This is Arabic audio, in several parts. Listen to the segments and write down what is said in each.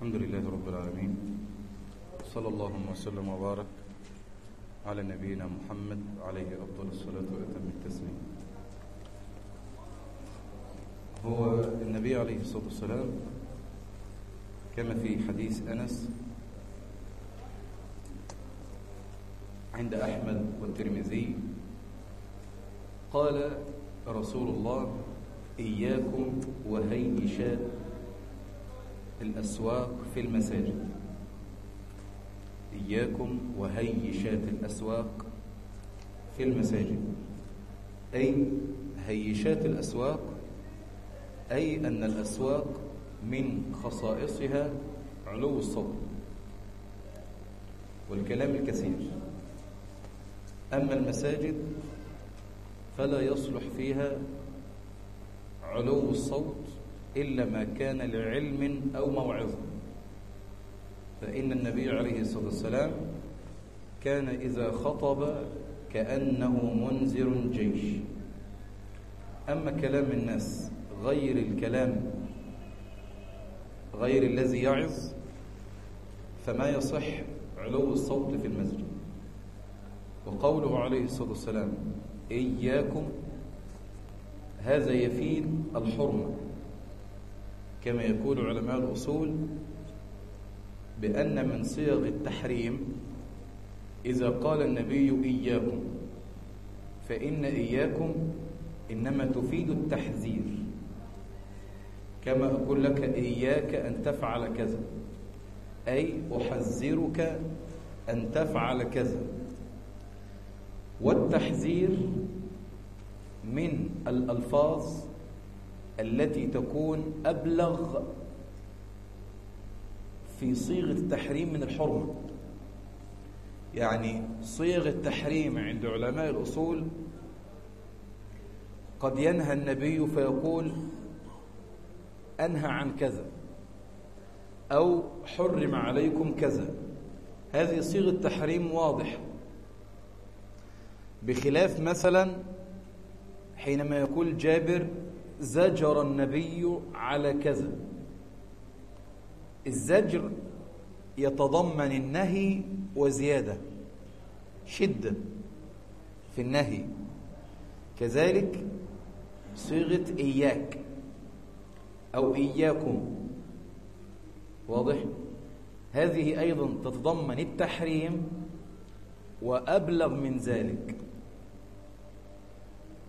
الحمد لله رب العالمين. صلى الله وسلم وبارك على نبينا محمد عليه أفضل الصلاة وأتم التسليم. هو النبي عليه الصلاة والسلام كما في حديث أنس عند أحمد والترمذي قال رسول الله إياكم وهيشات الأسواق في المساجد. إياكم وهيشات الأسواق في المساجد. أي هيشات الأسواق أي أن الأسواق من خصائصها علو الصوت والكلام الكثير. أما المساجد فلا يصلح فيها علو الصوت إلا ما كان لعلم أو موعظة. فإن النبي عليه الصلاة والسلام كان إذا خطب كأنه منذر جيش. أما كلام الناس غير الكلام غير الذي يعظ فما يصح علو الصوت في المسجد. وقوله عليه الصلاة والسلام إياكم هذا يفيد الحرمة. كما يقول علماء الأصول بأن من صيغ التحريم إذا قال النبي إياكم فإن إياكم إنما تفيد التحذير. كما أقول لك إياك أن تفعل كذا أي أحذرك أن تفعل كذا. والتحذير من الألفاظ التي تكون أبلغ في صيغة التحريم من الحرمة. يعني صيغ التحريم عند علماء الأصول قد ينهى النبي فيقول أنهى عن كذا أو حرم عليكم كذا. هذه صيغة تحريم واضحة. بخلاف مثلا حينما يقول جابر زجر النبي على كذا. الزجر يتضمن النهي وزيادة شدة في النهي. كذلك صيغة إياك أو إياكم. واضح؟ هذه أيضا تتضمن التحريم وأبلغ من ذلك.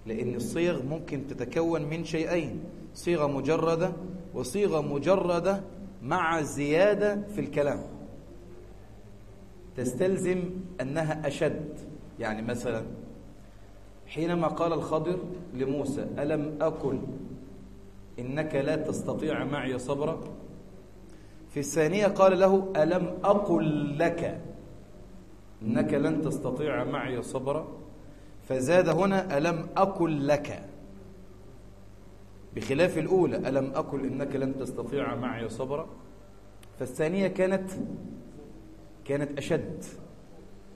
لأن الصيغ ممكن تتكون من شيئين صيغة مجردة وصيغة مجردة مع زيادة في الكلام. تستلزم أنها أشد. يعني مثلا حينما قال الخضر لموسى ألم أكن إنك لا تستطيع معي صبرا؟ في الثانية قال له ألم أقل لك إنك لن تستطيع معي صبرا؟ فزاد هنا ألم أقل لك. بخلاف الأولى ألم أقل إنك لن تستطيع معي صبرا. فالثانية كانت كانت أشد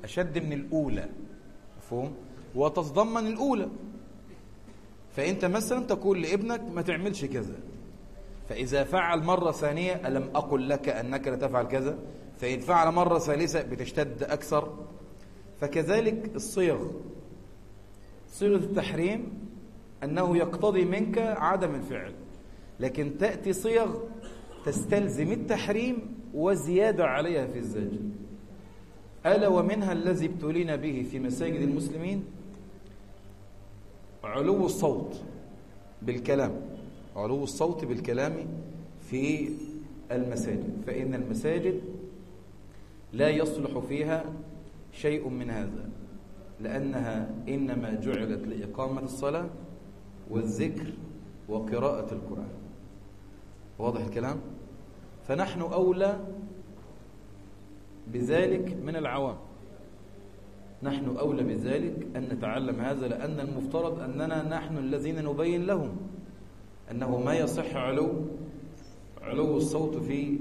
أشد من الأولى. مفهوم؟ وتتضمن الأولى. فأنت مثلا تقول لابنك ما تعملش كذا. فإذا فعل مرة ثانية ألم أقل لك أنك لا تفعل كذا؟ فإن فعل مرة ثالثة بتشتد أكثر. فكذلك الصيغ. صيغة التحريم أنه يقتضي منك عدم الفعل لكن تأتي صيغ تستلزم التحريم وزيادة عليها في الزجر. ألا ومنها الذي ابتلينا به في مساجد المسلمين؟ علو الصوت بالكلام علو الصوت بالكلام في المساجد فإن المساجد لا يصلح فيها شيء من هذا. لأنها إنما جعلت لإقامة الصلاة والذكر وقراءة القرآن واضح الكلام؟ فنحن أولى بذلك من العوام نحن أولى بذلك أن نتعلم هذا لأن المفترض أننا نحن الذين نبين لهم أنه ما يصح علو علو الصوت في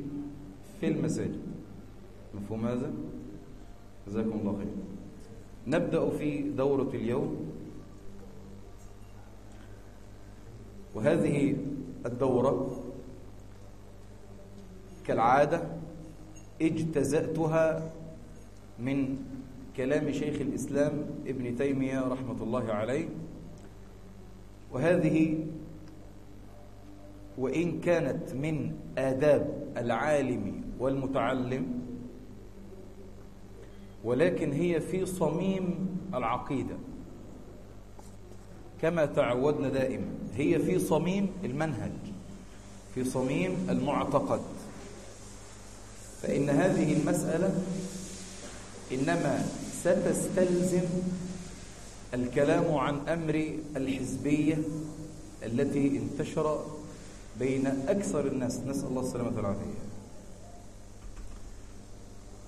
في المساجد مفهوم هذا؟ جزاكم الله خير نبدأ في دورة اليوم. وهذه الدورة كالعادة اجتزأتها من كلام شيخ الإسلام ابن تيمية رحمة الله عليه. وهذه وإن كانت من آداب العالم والمتعلم ولكن هي في صميم العقيدة. كما تعودنا دائما هي في صميم المنهج في صميم المعتقد. فإن هذه المسألة إنما ستستلزم الكلام عن أمر الحزبية التي انتشر بين أكثر الناس. نسأل الله السلامة والعافية.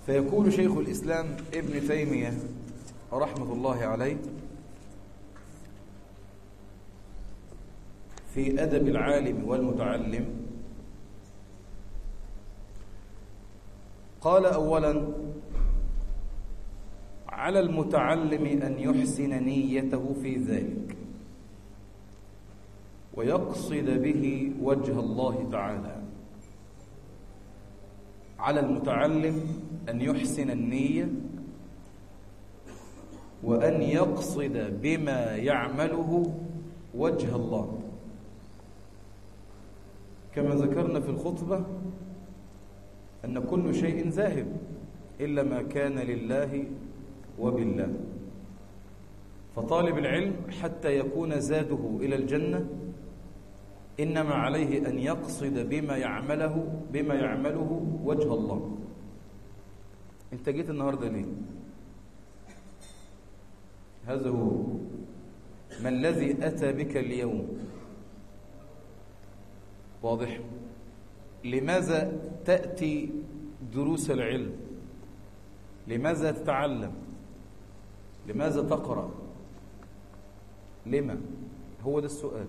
فيقول شيخ الإسلام ابن تيمية رحمة الله عليه في أدب العالم والمتعلم قال أولا على المتعلم أن يحسن نيته في ذلك ويقصد به وجه الله تعالى. على المتعلم أن يحسن النية وأن يقصد بما يعمله وجه الله. كما ذكرنا في الخطبة أن كل شيء ذاهب إلا ما كان لله وبالله. فطالب العلم حتى يكون زاده إلى الجنة إنما عليه أن يقصد بما يعمله بما يعمله وجه الله. أنت جيت النهاردة ليه؟ هذا هو. ما الذي أتى بك اليوم؟ واضح. لماذا تأتي دروس العلم؟ لماذا تتعلم؟ لماذا تقرأ؟ لما؟ هو ده السؤال.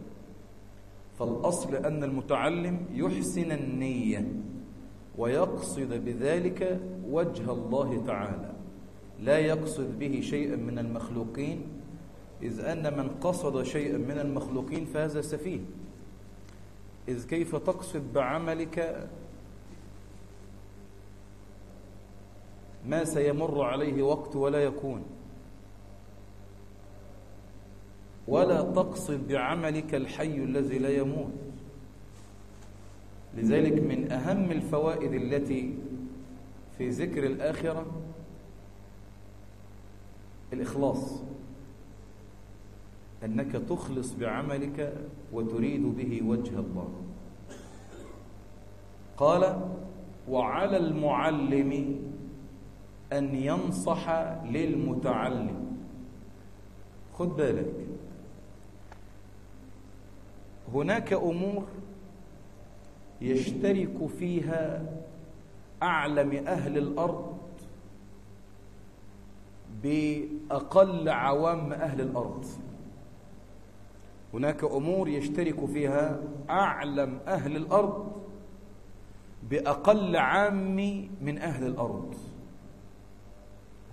فالأصل أن المتعلم يحسن النية. ويقصد بذلك وجه الله تعالى. لا يقصد به شيئا من المخلوقين إذ أن من قصد شيئا من المخلوقين فهذا سفيه. إذ كيف تقصد بعملك؟ ما سيمر عليه وقت ولا يكون. ولا تقصد بعملك الحي الذي لا يموت. لذلك من أهم الفوائد التي في ذكر الآخرة الإخلاص أنك تخلص بعملك وتريد به وجه الله. قال وعلى المعلم أن ينصح للمتعلم. خد بالك. هناك أمور يشترك فيها أعلم أهل الأرض بأقل عوام أهل الأرض. هناك أمور يشترك فيها أعلم أهل الأرض بأقل عام من أهل الأرض.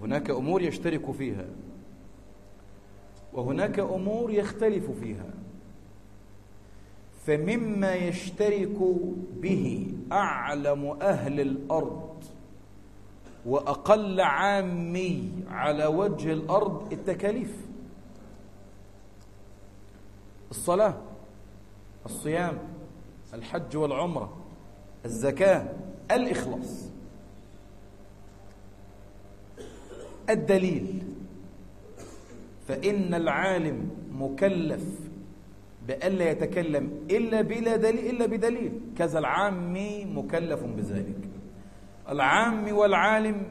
هناك أمور يشترك فيها وهناك أمور يختلف فيها. فمما يشترك به أعلم أهل الأرض وأقل عامي على وجه الأرض التكاليف. الصلاة الصيام الحج والعمرة الزكاة الإخلاص. الدليل فإن العالم مكلف بألا يتكلم إلا بلا دليل إلا بدليل. كذا العامي مكلف بذلك. العام والعالم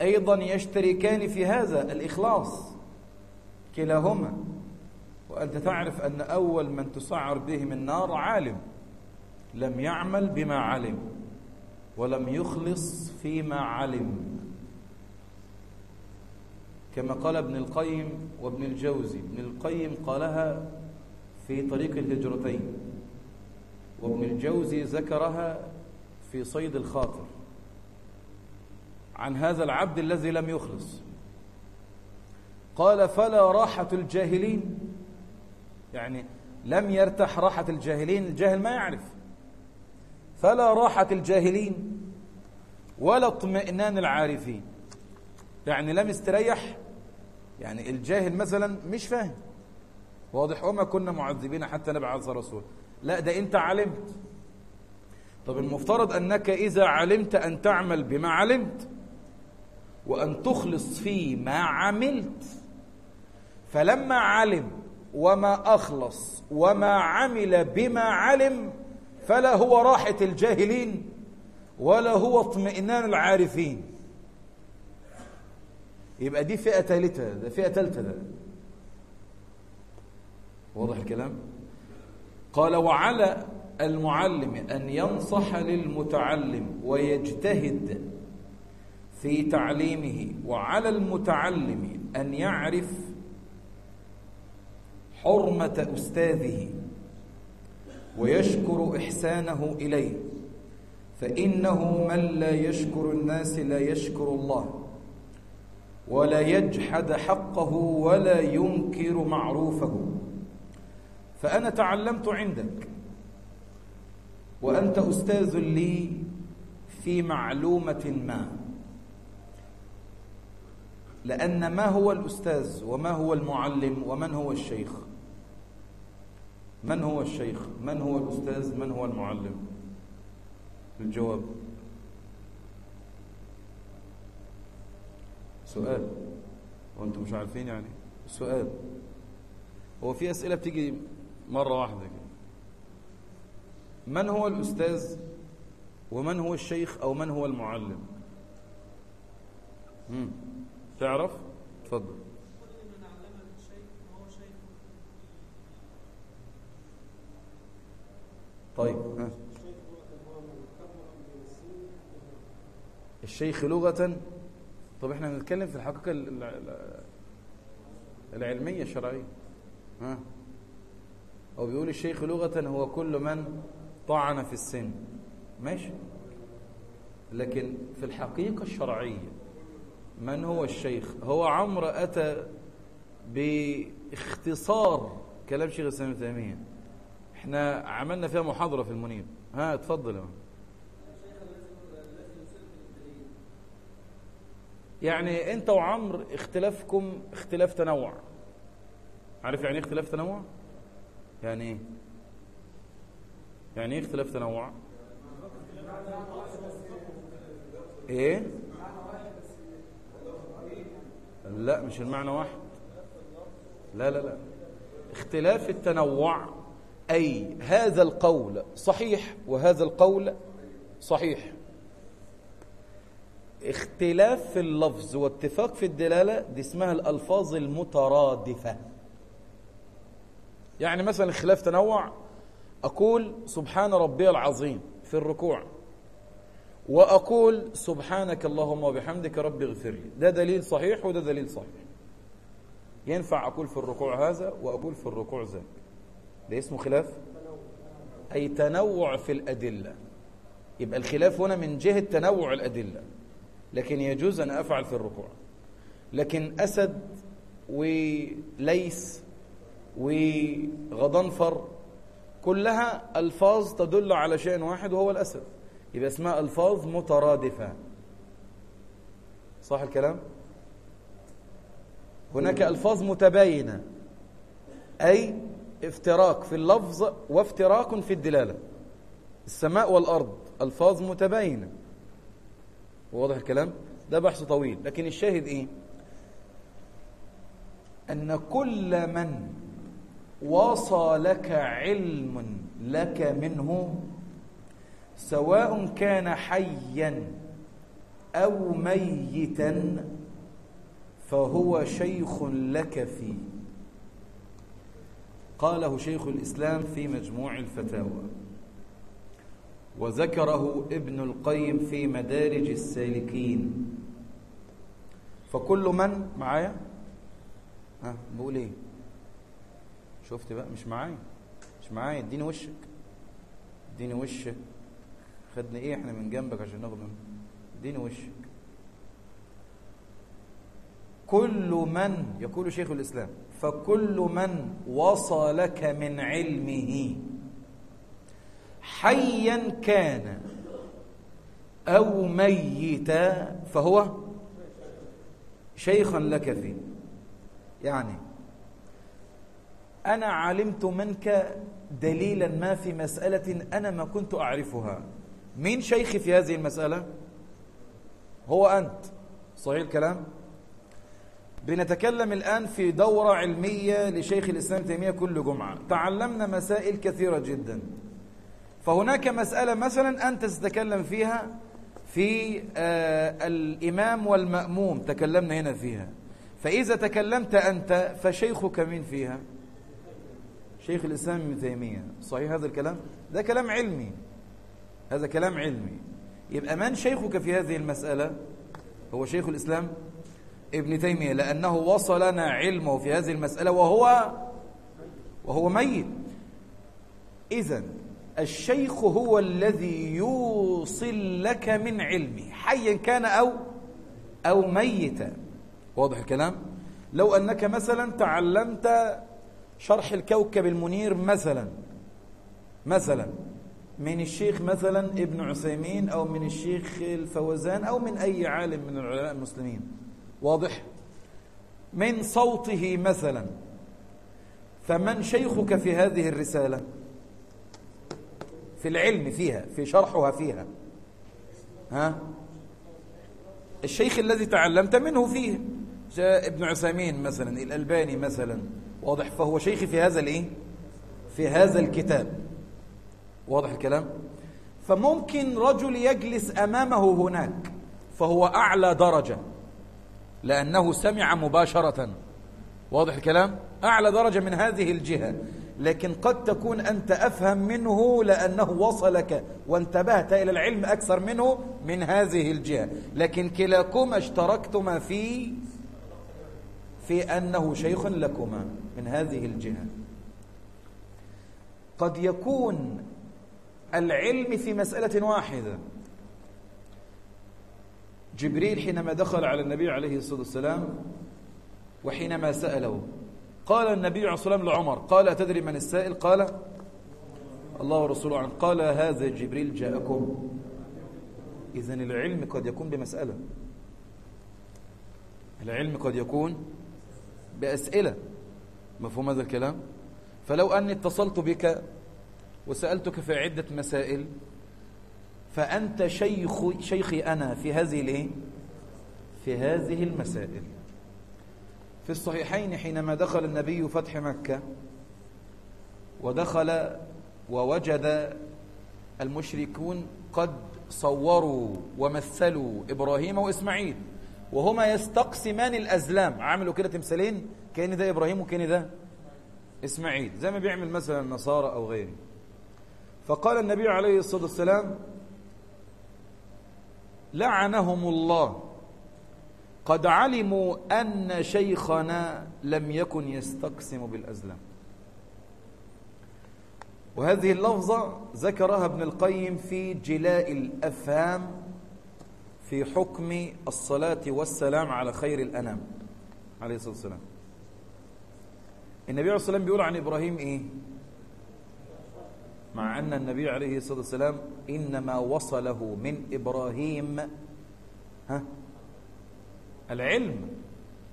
أيضا يشتركان في هذا الإخلاص كلاهما. وأنت تعرف أن أول من تسعر بهم النار عالم لم يعمل بما علم ولم يخلص فيما علم. كما قال ابن القيم وابن الجوزي ابن القيم قالها في طريق الهجرتين. وابن الجوزي ذكرها في صيد الخاطر. عن هذا العبد الذي لم يخلص. قال فلا راحة الجاهلين. يعني لم يرتح راحة الجاهلين. الجاهل ما يعرف. فلا راحة الجاهلين ولا اطمئنان العارفين. يعني لا مستريح يعني الجاهل مثلا مش فاهم. واضح. وما كنا معذبين حتى نبعث رسول. لا ده انت علمت. طب المفترض انك اذا علمت ان تعمل بما علمت وان تخلص في ما عملت. فلما علم وما اخلص وما عمل بما علم فلا هو راحة الجاهلين ولا هو اطمئنان العارفين. يبقى دي فئة ثالثة ده فئة ثالثة ده. واضح الكلام؟ قال وعلى المعلم أن ينصح للمتعلم ويجتهد في تعليمه وعلى المتعلم أن يعرف حرمة أستاذه ويشكر إحسانه إليه. فإنه من لا يشكر الناس لا يشكر الله ولا يجحد حقه ولا ينكر معروفه. فأنا تعلمت عندك. وأنت أستاذ لي في معلومة ما. لأن ما هو الأستاذ وما هو المعلم ومن هو الشيخ؟ من هو الشيخ؟ من هو الأستاذ؟ من هو المعلم؟ الجواب. سؤال. وأنتم مش عارفين يعني؟ سؤال. هو في أسئلة بتيجي مرة واحدة كده. من هو الأستاذ ومن هو الشيخ أو من هو المعلم؟ مم. تعرف؟ تفضل طيب ها. الشيخ لغة؟ طب إحنا بنتكلم في الحقيقة ال- ال- العلمية الشرعية. ها. هو بيقول الشيخ لغة هو كل من طعن في السن. ماشي. لكن في الحقيقة الشرعية من هو الشيخ؟ هو عمرو أتى باختصار كلام شيخ الإسلام ابن تيمية. إحنا عملنا فيها محاضرة في المنيب ها اتفضل يا. يعني أنت وعمر اختلافكم اختلاف تنوع. عارف يعني إيه اختلاف تنوع؟ يعني إيه يعني إيه اختلاف تنوع؟ إيه؟ لا مش المعنى واحد. لا لا لا. اختلاف التنوع أي هذا القول صحيح وهذا القول صحيح. اختلاف في اللفظ واتفاق في الدلالة دي اسمها الألفاظ المترادفة. يعني مثلا خلاف تنوع أقول سبحان ربي العظيم في الركوع وأقول سبحانك اللهم وبحمدك ربي اغفر لي. ده دليل صحيح وده دليل صحيح. ينفع أقول في الركوع هذا وأقول في الركوع ذاك. ده اسمه خلاف؟ أي تنوع في الأدلة. يبقى الخلاف هنا من جهة تنوع الأدلة. لكن يجوز أن أفعل في الركوع. لكن أسد وليس وغضنفر كلها ألفاظ تدل على شيء واحد وهو الأسد. يبقى اسمها ألفاظ مترادفة. صح الكلام؟ هناك ألفاظ متباينة. أي افتراق في اللفظ وافتراق في الدلالة. السماء والأرض ألفاظ متباينة. واضح الكلام؟ ده بحث طويل. لكن الشاهد إيه؟ أن كل من وصلك علم لك منه سواء كان حيا أو ميتا فهو شيخ لك فيه. قاله شيخ الإسلام في مجموع الفتاوى. وذكره ابن القيم في مدارج السالكين. فكل من معايا؟ ها بقول إيه؟ شفت بقى؟ مش معايا. مش معايا. اديني وشك. اديني وشك. خدنا إيه إحنا من جنبك عشان ناخد اديني وشك. كل من يقول شيخ الإسلام فكل من وصلك من علمه. حيا كان أو ميتا فهو شيخا لك فيه. يعني أنا علمت منك دليلا ما في مسألة أنا ما كنت أعرفها. مين شيخي في هذه المسألة؟ هو أنت. صحيح الكلام؟ بنتكلم الآن في دورة علمية لشيخ الإسلام تيمية كل جمعة. تعلمنا مسائل كثيرة جدا. فهناك مسألة مثلا أنت تتكلم فيها في آه الإمام والمأموم. تكلمنا هنا فيها. فإذا تكلمت أنت فشيخك من فيها؟ شيخ الإسلام ابن تيمية. صحيح هذا الكلام؟ ده كلام علمي. هذا كلام علمي. يبقى من شيخك في هذه المسألة؟ هو شيخ الإسلام ابن تيمية لأنه وصلنا علمه في هذه المسألة وهو وهو ميت. إذا الشيخ هو الذي يوصل لك من علمه حيا كان أو أو ميتا. واضح الكلام؟ لو أنك مثلا تعلمت شرح الكوكب المنير مثلا مثلا من الشيخ مثلا ابن عثيمين أو من الشيخ الفوزان أو من أي عالم من العلماء المسلمين. واضح؟ من صوته مثلا. فمن شيخك في هذه الرسالة؟ في العلم فيها في شرحها فيها. ها؟ الشيخ الذي تعلمت منه فيه ابن عثيمين مثلا الألباني مثلا. واضح؟ فهو شيخي في هذا الإيه؟ في هذا الكتاب. واضح الكلام؟ فممكن رجل يجلس أمامه هناك فهو أعلى درجة لأنه سمع مباشرة. واضح الكلام؟ أعلى درجة من هذه الجهة. لكن قد تكون أنت أفهم منه لأنه وصلك وانتبهت إلى العلم أكثر منه من هذه الجهة. لكن كلاكما اشتركتما في في أنه شيخ لكما من هذه الجهة. قد يكون العلم في مسألة واحدة. جبريل حينما دخل على النبي عليه الصلاة والسلام وحينما سأله قال النبي عليه الصلاة والسلام لعمر قال أتدري من السائل؟ قال الله ورسوله عنه قال هذا جبريل جاءكم. إذن العلم قد يكون بمسألة. العلم قد يكون بأسئلة. مفهوم هذا الكلام؟ فلو أني اتصلت بك وسألتك في عدة مسائل فأنت شيخ شيخي أنا في هذه الايه في هذه المسائل. في الصحيحين حينما دخل النبي فتح مكة ودخل ووجد المشركون قد صوروا ومثلوا إبراهيم وإسماعيل. وهما يستقسمان الأزلام. عملوا كده تمثالين؟ كأن ده إبراهيم وكأن ده إسماعيل. زي ما بيعمل مثلا النصارى أو غيره فقال النبي عليه الصلاة والسلام لعنهم الله. قد علموا أن شيخنا لم يكن يستقسم بالأزلام. وهذه اللفظة ذكرها ابن القيم في جلاء الأفهام في حكم الصلاة والسلام على خير الأنام. عليه الصلاة والسلام. النبي عليه الصلاة والسلام بيقول عن إبراهيم إيه؟ مع أن النبي عليه الصلاة والسلام إنما وصله من إبراهيم. ها؟ العلم.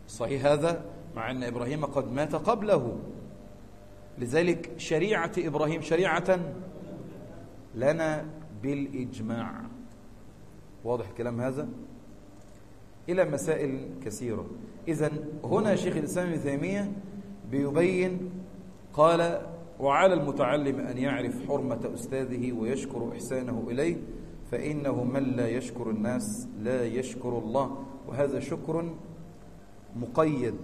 صحيح هذا؟ مع أن إبراهيم قد مات قبله. لذلك شريعة إبراهيم شريعة لنا بالإجماع. واضح كلام هذا؟ إلى مسائل كثيرة. إذا هنا شيخ الإسلام ابن تيمية بيبين قال وعلى المتعلم أن يعرف حرمة أستاذه ويشكر إحسانه إليه فإنه من لا يشكر الناس لا يشكر الله. وهذا شكر مقيد.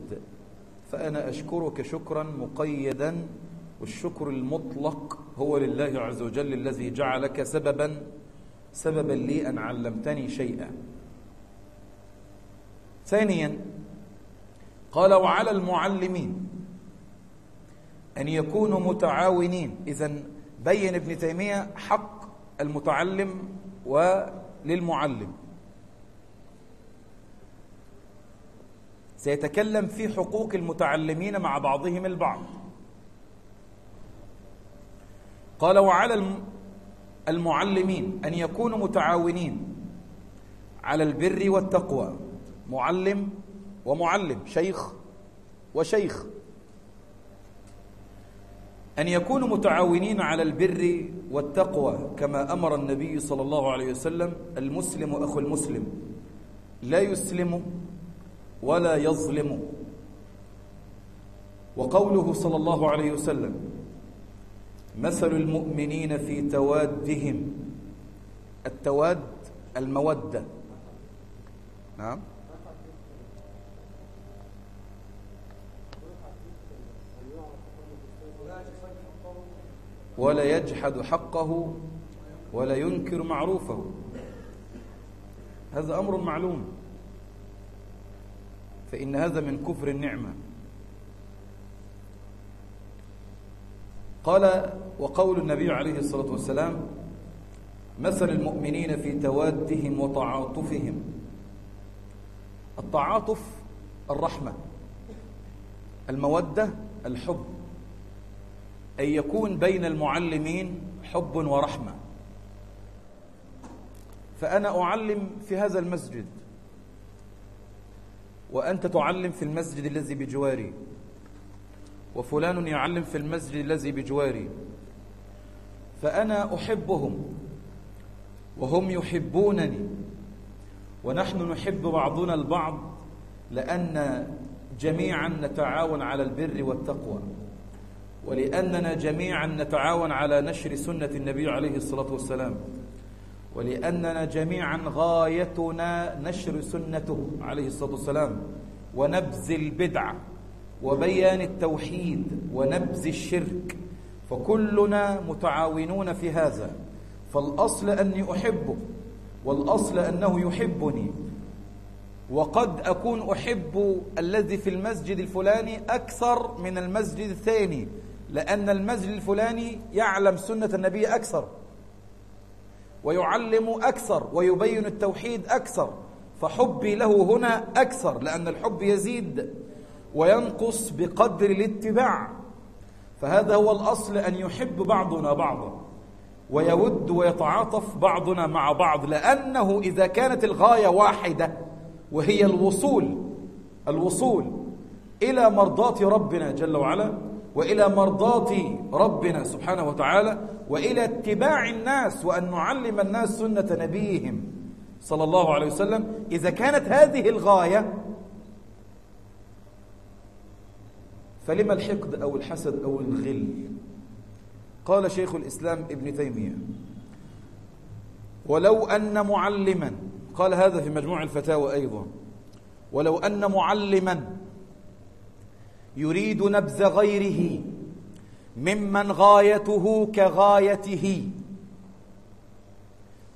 فأنا أشكرك شكرا مقيدا والشكر المطلق هو لله عز وجل الذي جعلك سببا سببا لي أن علمتني شيئا. ثانيا قال وعلى المعلمين أن يكونوا متعاونين. إذا بين ابن تيمية حق المتعلم وللمعلم. سيتكلم في حقوق المتعلمين مع بعضهم البعض. قال وعلى المعلمين أن يكونوا متعاونين على البر والتقوى. معلم ومعلم شيخ وشيخ. أن يكونوا متعاونين على البر والتقوى كما أمر النبي صلى الله عليه وسلم المسلم أخو المسلم. لا يسلم ولا يظلم. وقوله صلى الله عليه وسلم مثل المؤمنين في توادهم. التواد المودة. نعم. ولا يجحد حقه ولا ينكر معروفه. هذا أمر معلوم. فإن هذا من كفر النعمة. قال وقول النبي عليه الصلاة والسلام مثل المؤمنين في توادهم وتعاطفهم. التعاطف الرحمة المودة الحب. أن يكون بين المعلمين حب ورحمة. فأنا أعلم في هذا المسجد وأنت تعلم في المسجد الذي بجواري. وفلان يعلم في المسجد الذي بجواري. فأنا أحبهم وهم يحبونني. ونحن نحب بعضنا البعض لأن جميعا نتعاون على البر والتقوى. ولأننا جميعا نتعاون على نشر سنة النبي عليه الصلاة والسلام. ولأننا جميعا غايتنا نشر سنته عليه الصلاة والسلام. ونبذ البدع وبيان التوحيد ونبذ الشرك فكلنا متعاونون في هذا فالأصل أني أحبه والأصل أنه يحبني وقد أكون أحب الذي في المسجد الفلاني أكثر من المسجد الثاني لأن المسجد الفلاني يعلم سنة النبي أكثر ويعلم أكثر ويبين التوحيد أكثر فحبي له هنا أكثر لأن الحب يزيد. وينقص بقدر الاتباع. فهذا هو الأصل أن يحب بعضنا بعضا ويود ويتعاطف بعضنا مع بعض لأنه إذا كانت الغاية واحدة وهي الوصول الوصول إلى مرضاة ربنا جل وعلا وإلى مرضاة ربنا سبحانه وتعالى وإلى اتباع الناس وأن نعلم الناس سنة نبيهم صلى الله عليه وسلم. إذا كانت هذه الغاية فلما الحقد أو الحسد أو الغل؟ قال شيخ الإسلام ابن تيمية ولو أن معلما قال هذا في مجموع الفتاوى أيضا ولو أن معلما يريد نبذ غيره ممن غايته كغايته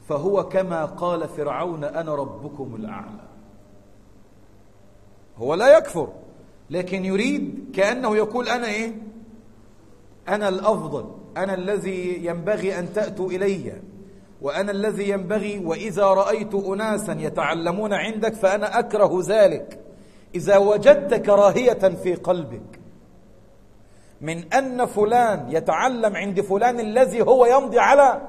فهو كما قال فرعون أنا ربكم الأعلى. هو لا يكفر. لكن يريد كأنه يقول أنا إيه؟ أنا الأفضل أنا الذي ينبغي أن تأتوا إلي وأنا الذي ينبغي وإذا رأيت أناسا يتعلمون عندك فأنا أكره ذلك. إذا وجدت كراهية في قلبك من أن فلان يتعلم عند فلان الذي هو يمضي على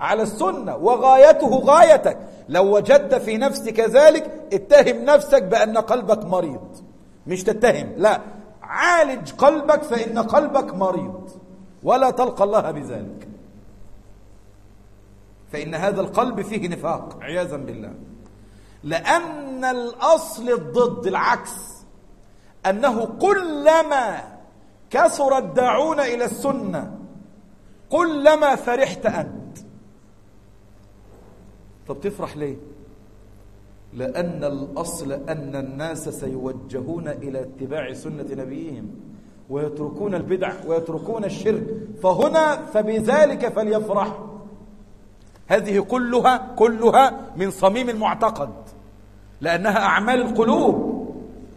على السنة وغايته غايتك. لو وجدت في نفسك ذلك اتهم نفسك بأن قلبك مريض. مش تتهم. لا عالج قلبك فإن قلبك مريض ولا تلقى الله بذلك. فإن هذا القلب فيه نفاق عياذا بالله. لأن الأصل الضد العكس أنه كلما كثر الداعون إلى السنة كلما فرحت أنت. طب تفرح ليه؟ لأن الأصل أن الناس سيوجهون إلى اتباع سنة نبيهم ويتركون البدع ويتركون الشرك. فهنا فبذلك فليفرح. هذه كلها كلها من صميم المعتقد لأنها أعمال القلوب.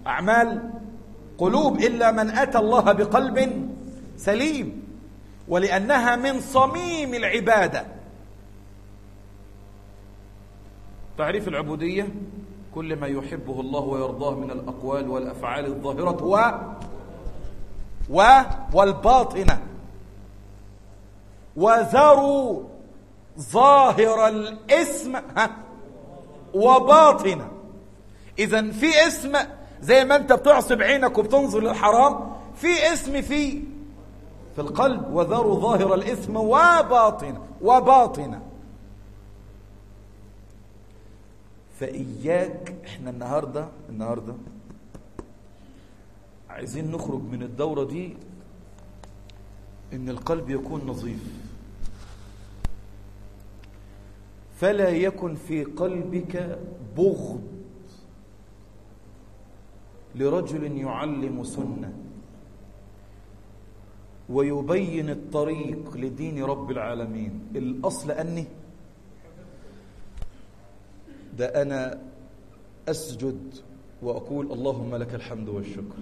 أعمال قلوب إلا من أتى الله بقلب سليم ولأنها من صميم العبادة. تعريف العبودية كل ما يحبه الله ويرضاه من الأقوال والأفعال الظاهرة و و والباطنة. وذروا ظاهر الاسم ها وباطنة. إذا في اسم زي ما أنت بتعصب عينك وبتنظر للحرام في اسم في في القلب. وذروا ظاهر الإثم وباطنة وباطنة. فإياك إحنا النهاردة النهاردة عايزين نخرج من الدورة دي إن القلب يكون نظيف. فلا يكن في قلبك بغض لرجل يعلم سنة ويبين الطريق لدين رب العالمين. الأصل أني ده أنا أسجد وأقول اللهم لك الحمد والشكر.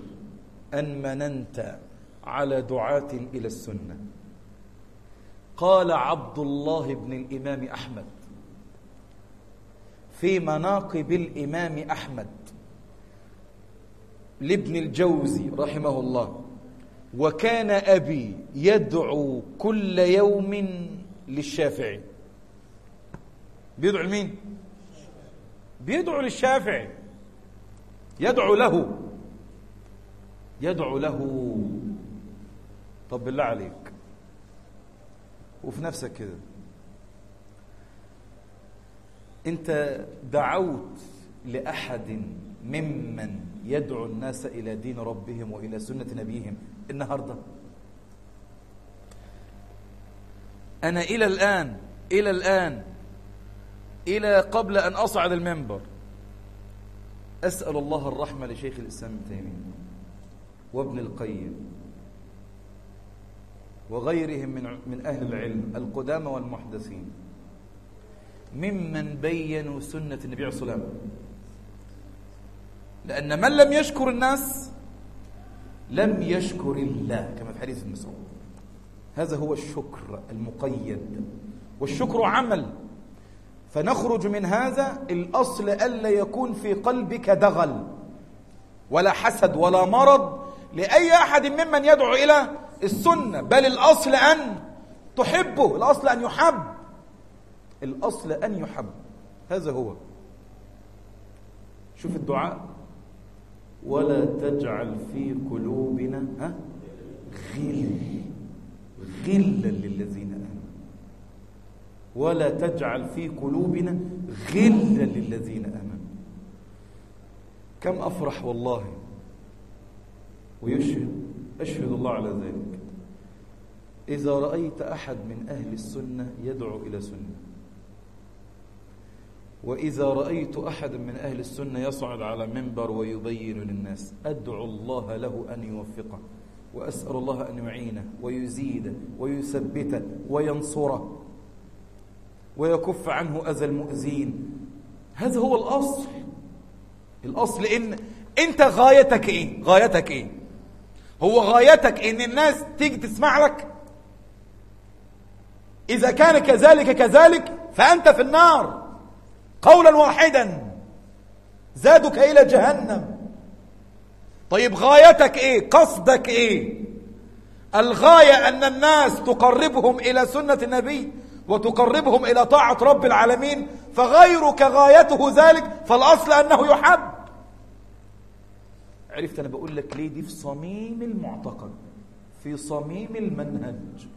أن مننت على دعاة إلى السنة. قال عبد الله بن الإمام أحمد في مناقب الإمام أحمد لابن الجوزي رحمه الله وكان أبي يدعو كل يوم للشافعي. بيدعو لمين؟ بيدعو للشافعي. يدعو له. يدعو له. طب بالله عليك. وفي نفسك كده. انت دعوت لأحد ممن يدعو الناس إلى دين ربهم وإلى سنة نبيهم النهاردة. أنا إلى الآن إلى الآن إلى قبل أن أصعد المنبر. أسأل الله الرحمة لشيخ الإسلام ابن تيمية وابن القيم وغيرهم من من أهل العلم القدامى والمحدثين ممن بينوا سنة النبي عليه الصلاة والسلام لأن من لم يشكر الناس لم يشكر الله كما في حديث المسعود هذا هو الشكر المقيد والشكر عمل. فنخرج من هذا الأصل ألا يكون في قلبك دغل ولا حسد ولا مرض لأي أحد ممن يدعو إلى السنة بل الأصل أن تحبه الأصل أن يحب الأصل أن يحب هذا هو. شوف الدعاء. ولا تجعل في قلوبنا غل غلا للذين ولا تجعل في قلوبنا غلا للذين آمنوا. كم أفرح والله ويشهد أشهد الله على ذلك. إذا رأيت أحد من أهل السنة يدعو إلى سنة. وإذا رأيت أحد من أهل السنة يصعد على منبر ويبين للناس أدعو الله له أن يوفقه وأسأل الله أن يعينه ويزيده ويثبته وينصره. ويكف عنه أذى المؤذين. هذا هو الأصل. الأصل إن أنت غايتك إيه؟ غايتك إيه؟ هو غايتك إن الناس تيجي تسمع لك. إذا كان كذلك كذلك فأنت في النار. قولا واحدا. زادك إلى جهنم. طيب غايتك إيه؟ قصدك إيه؟ الغاية أن الناس تقربهم إلى سنة النبي. وتقربهم إلى طاعة رب العالمين فغيرك غايته ذلك فالأصل أنه يحب. عرفت أنا بقول لك ليه؟ دي في صميم المعتقد في صميم المنهج.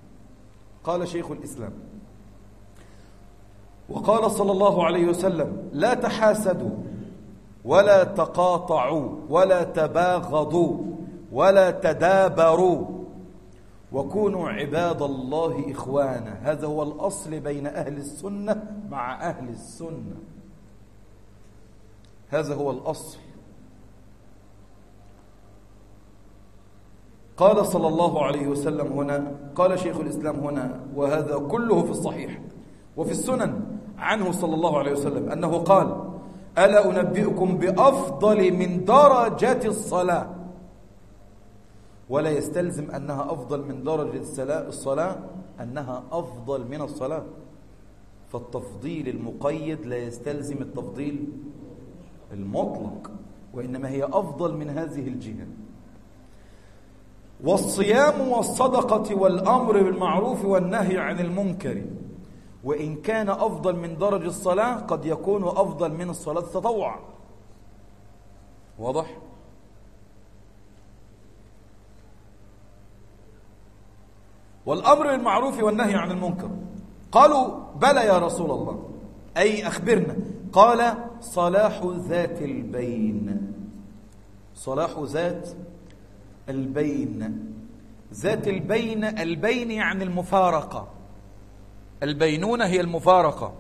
قال شيخ الإسلام وقال صلى الله عليه وسلم لا تحاسدوا ولا تقاطعوا ولا تباغضوا ولا تدابروا. وكونوا عباد الله إخوانا. هذا هو الأصل بين أهل السنة مع أهل السنة. هذا هو الأصل. قال صلى الله عليه وسلم هنا قال شيخ الإسلام هنا وهذا كله في الصحيح وفي السنن عنه صلى الله عليه وسلم أنه قال ألا أنبئكم بأفضل من درجة الصلاة؟ ولا يستلزم أنها أفضل من درجة الصلاة أنها أفضل من الصلاة. فالتفضيل المقيد لا يستلزم التفضيل المطلق وإنما هي أفضل من هذه الجهة. والصيام والصدقة والأمر بالمعروف والنهي عن المنكر وإن كان أفضل من درج الصلاة قد يكون أفضل من الصلاة التطوع. واضح؟ والأمر بالمعروف والنهي عن المنكر. قالوا بلى يا رسول الله. أي أخبرنا. قال صلاح ذات البين. صلاح ذات البين. ذات البين البين يعني المفارقة. البينونة هي المفارقة.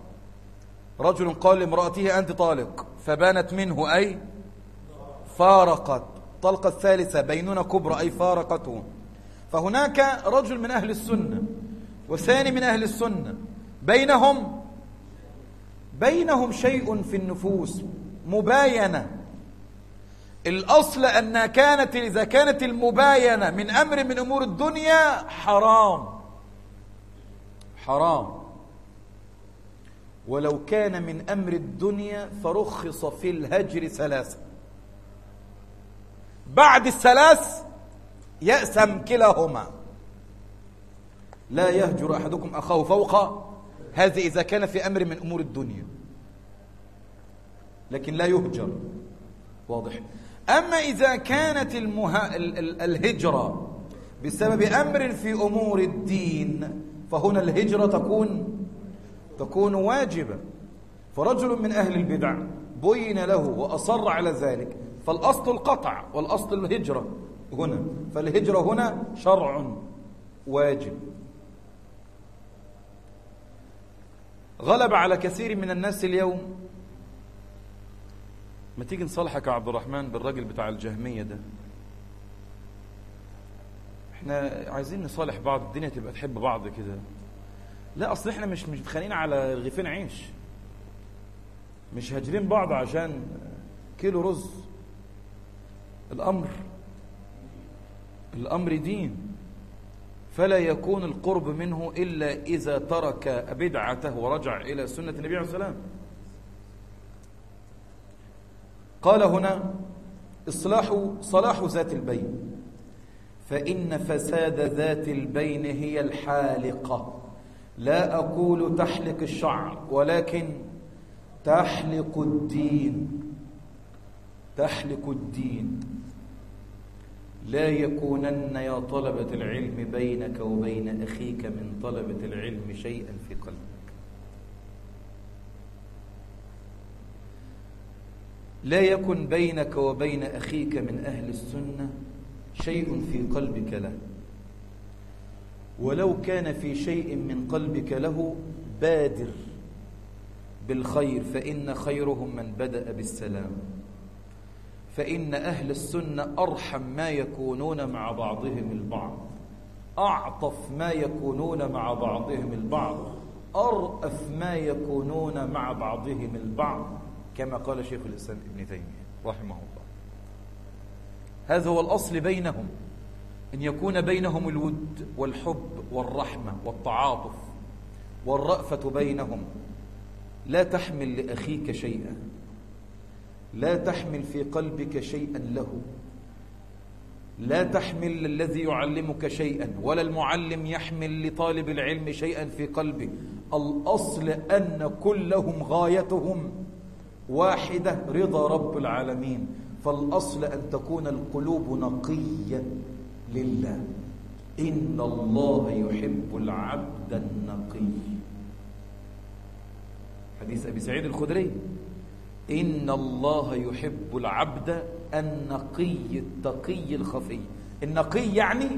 رجل قال لامرأته أنت طالق. فبانت منه أي؟ فارقت. طلقة الثالثة بينونة كبرى أي فارقته. فهناك رجل من أهل السنة وثاني من أهل السنة. بينهم بينهم شيء في النفوس مباينة. الأصل أن كانت إذا كانت المباينة من أمر من أمور الدنيا حرام. حرام. ولو كان من أمر الدنيا فرخص في الهجر ثلاثة. بعد الثلاث يأسم كلاهما. لا يهجر أحدكم أخاه فوق. هذه إذا كان في أمر من أمور الدنيا. لكن لا يهجر. واضح. أما إذا كانت المها... الهجرة بسبب أمر في أمور الدين فهنا الهجرة تكون تكون واجبة. فرجل من أهل البدع بين له وأصر على ذلك فالأصل القطع والأصل الهجرة. هنا. فالهجرة هنا شرع واجب. غلب على كثير من الناس اليوم. ما تيجي نصالحك يا عبد الرحمن بالراجل بتاع الجهمية ده؟ إحنا عايزين نصالح بعض الدنيا تبقى تحب بعض كده. لا أصل إحنا مش مش متخانقين على رغيفين عيش. مش هاجرين بعض عشان كيلو رز. الأمر الأمر دين. فلا يكون القرب منه إلا إذا ترك بدعته ورجع إلى سنة النبي عليه والسلام قال هنا إصلاح صلاح ذات البين. فإن فساد ذات البين هي الحالقة. لا أقول تحلق الشعر ولكن تحلق الدين. تحلق الدين. لا يكونن يا طلبة العلم بينك وبين أخيك من طلبة العلم شيئا في قلبك. لا يكن بينك وبين أخيك من أهل السنة شيء في قلبك له. ولو كان في شيء من قلبك له بادر بالخير فإن خيرهم من بدأ بالسلام. فإن أهل السنة أرحم ما يكونون مع بعضهم البعض. أعطف ما يكونون مع بعضهم البعض. أرأف ما يكونون مع بعضهم البعض. كما قال شيخ الإسلام ابن تيمية رحمه الله. هذا هو الأصل بينهم. أن يكون بينهم الود والحب والرحمة والتعاطف والرأفة بينهم. لا تحمل لأخيك شيئا. لا تحمل في قلبك شيئا له. لا تحمل الذي يعلمك شيئا ولا المعلم يحمل لطالب العلم شيئا في قلبه. الأصل أن كلهم غايتهم واحدة رضا رب العالمين. فالأصل أن تكون القلوب نقية لله. إن الله يحب العبد النقي. حديث أبي سعيد الخدري. إن الله يحب العبد النقي التقي الخفي. النقي يعني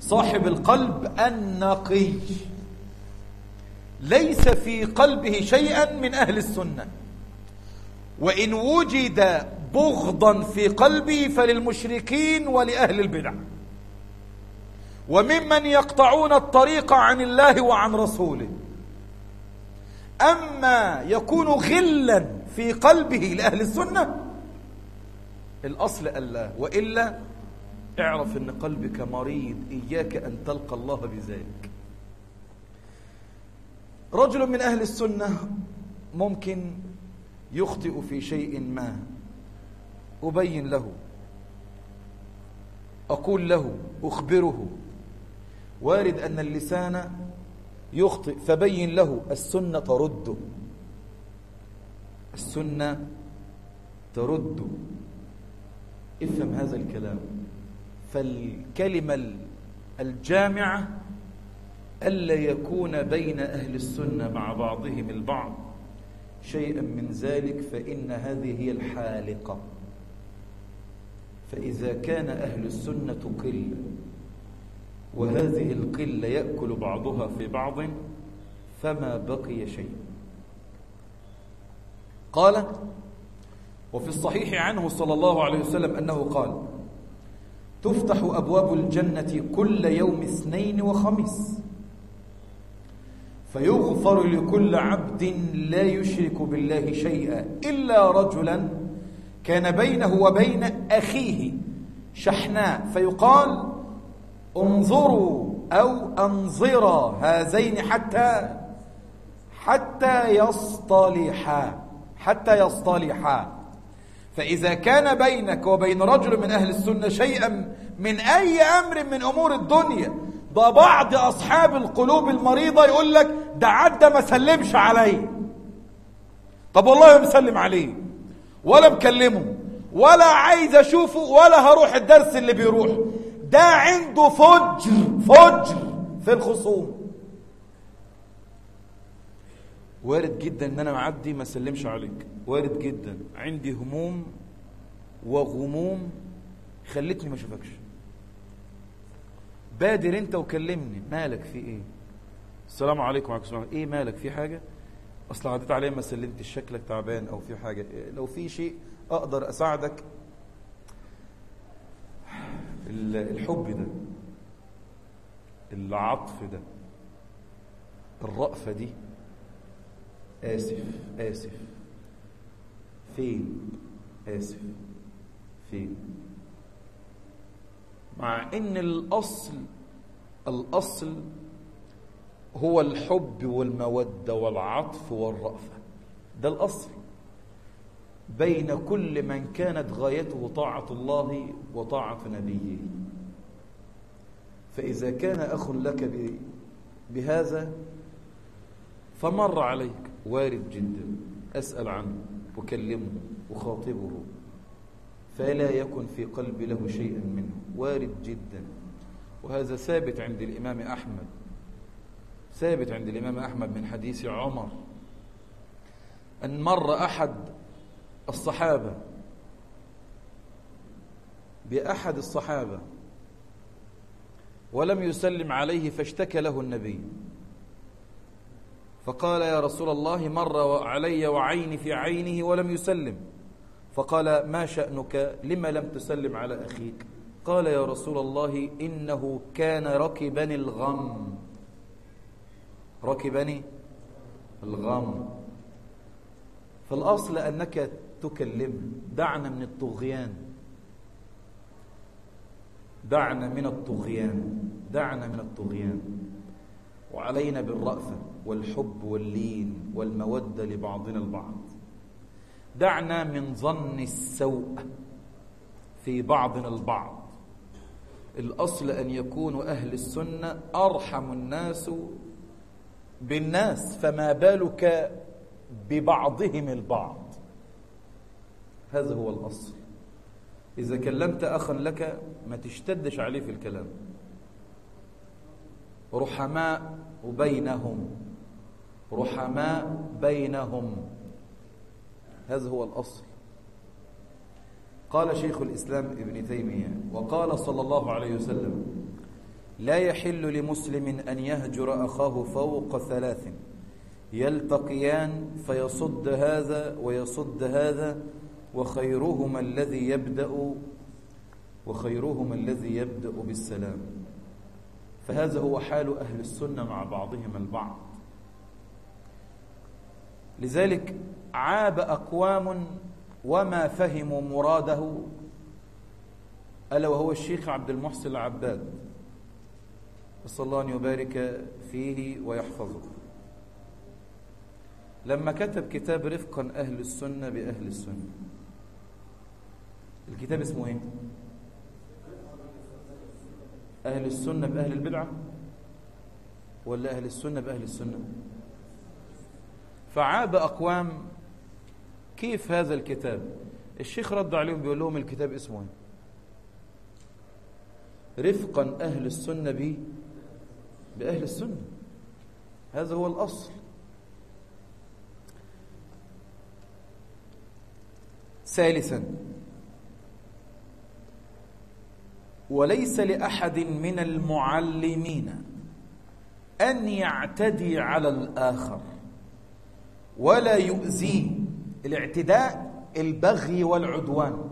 صاحب القلب النقي. ليس في قلبه شيئا من أهل السنة. وإن وجد بغضا في قلبي فللمشركين ولأهل البدع. وممن يقطعون الطريق عن الله وعن رسوله. أما يكون غلا في قلبه لأهل السنة؟ الأصل ألا وإلا اعرف أن قلبك مريض إياك أن تلقى الله بذلك. رجل من أهل السنة ممكن يخطئ في شيء ما. أبين له. أقول له أخبره. وارد أن اللسان يخطئ فبين له السنة ترده. السنة ترده افهم هذا الكلام. فالكلمة الجامعة ألا يكون بين أهل السنة مع بعضهم البعض شيئا من ذلك فإن هذه هي الحالقة. فإذا كان أهل السنة قلة وهذه القلة يأكل بعضها في بعض فما بقي شيء. قال وفي الصحيح عنه صلى الله عليه وسلم أنه قال تفتح أبواب الجنة كل يوم اثنين وخميس فيغفر لكل عبد لا يشرك بالله شيئا إلا رجلا كان بينه وبين أخيه شحناء فيقال انظروا أو أنظرا هذين حتى حتى يصطلحا. حتى يصطلحا فإذا كان بينك وبين رجل من أهل السنة شيئا من أي أمر من أمور الدنيا ده بعض أصحاب القلوب المريضة يقول لك ده عدى ما سلمش عليه. طب والله مسلم عليه. ولا مكلمه ولا عايز أشوفه ولا هروح الدرس اللي بيروح. ده عنده فجر فجر في الخصوم. وارد جدا إن أنا معدي ما اسلمش عليك. وارد جدا. عندي هموم وغموم خلتني ما أشوفكش. بادر أنت وكلمني. مالك في إيه؟ السلام عليكم وعليكم السلام إيه مالك؟ في حاجة؟ أصل عديت عليا ما سلمتش. شكلك تعبان أو في حاجة. إيه لو في شيء أقدر أساعدك. الحب ده. العطف ده. الرأفة دي. آسف آسف. فين؟ آسف. فين؟ مع إن الأصل الأصل هو الحب والمودة والعطف والرأفة. ده الأصل. بين كل من كانت غايته طاعة الله وطاعة نبيه. فإذا كان أخ لك بهذا فمر عليك. وارد جدا أسأل عنه وكلمه وخاطبه. فلا يكن في قلبي له شيئا منه. وارد جدا. وهذا ثابت عند الإمام أحمد. ثابت عند الإمام أحمد من حديث عمر. أن مر أحد الصحابة بأحد الصحابة ولم يسلم عليه فاشتكى له النبي. فقال يا رسول الله مر علي وعيني في عينه ولم يسلم. فقال ما شأنك؟ لما لم تسلم على أخيك؟ قال يا رسول الله إنه كان ركبني الغم. ركبني الغم. فالأصل أنك تكلم. دعنا من الطغيان. دعنا من الطغيان. دعنا من الطغيان. وعلينا بالرأفة. والحب واللين والمودة لبعضنا البعض. دعنا من ظن السوء في بعضنا البعض. الأصل أن يكونوا أهل السنة أرحم الناس بالناس فما بالك ببعضهم البعض؟ هذا هو الأصل. إذا كلمت أخا لك ما تشتدش عليه في الكلام. رحماء بينهم. رحماء بينهم. هذا هو الأصل. قال شيخ الإسلام ابن تيمية وقال صلى الله عليه وسلم لا يحل لمسلم أن يهجر أخاه فوق ثلاث. يلتقيان فيصد هذا ويصد هذا وخيرهما الذي يبدأ وخيرهما الذي يبدأ بالسلام. فهذا هو حال أهل السنة مع بعضهم البعض. لذلك عاب أقوام وما فهموا مراده ألا وهو الشيخ عبد المحسن العباد. نسأل الله أن يبارك فيه ويحفظه. لما كتب كتاب رفقا أهل السنة بأهل السنة الكتاب اسمه إيه؟ أهل السنة بأهل البدعة ولا أهل السنة بأهل السنة؟ فعاب أقوام كيف هذا الكتاب؟ الشيخ رد عليهم بيقول لهم الكتاب اسمه رفقا أهل السنة به بأهل السنة. هذا هو الأصل. ثالثا وليس لأحد من المعلمين أن يعتدي على الآخر. ولا يؤذيه الاعتداء البغي والعدوان.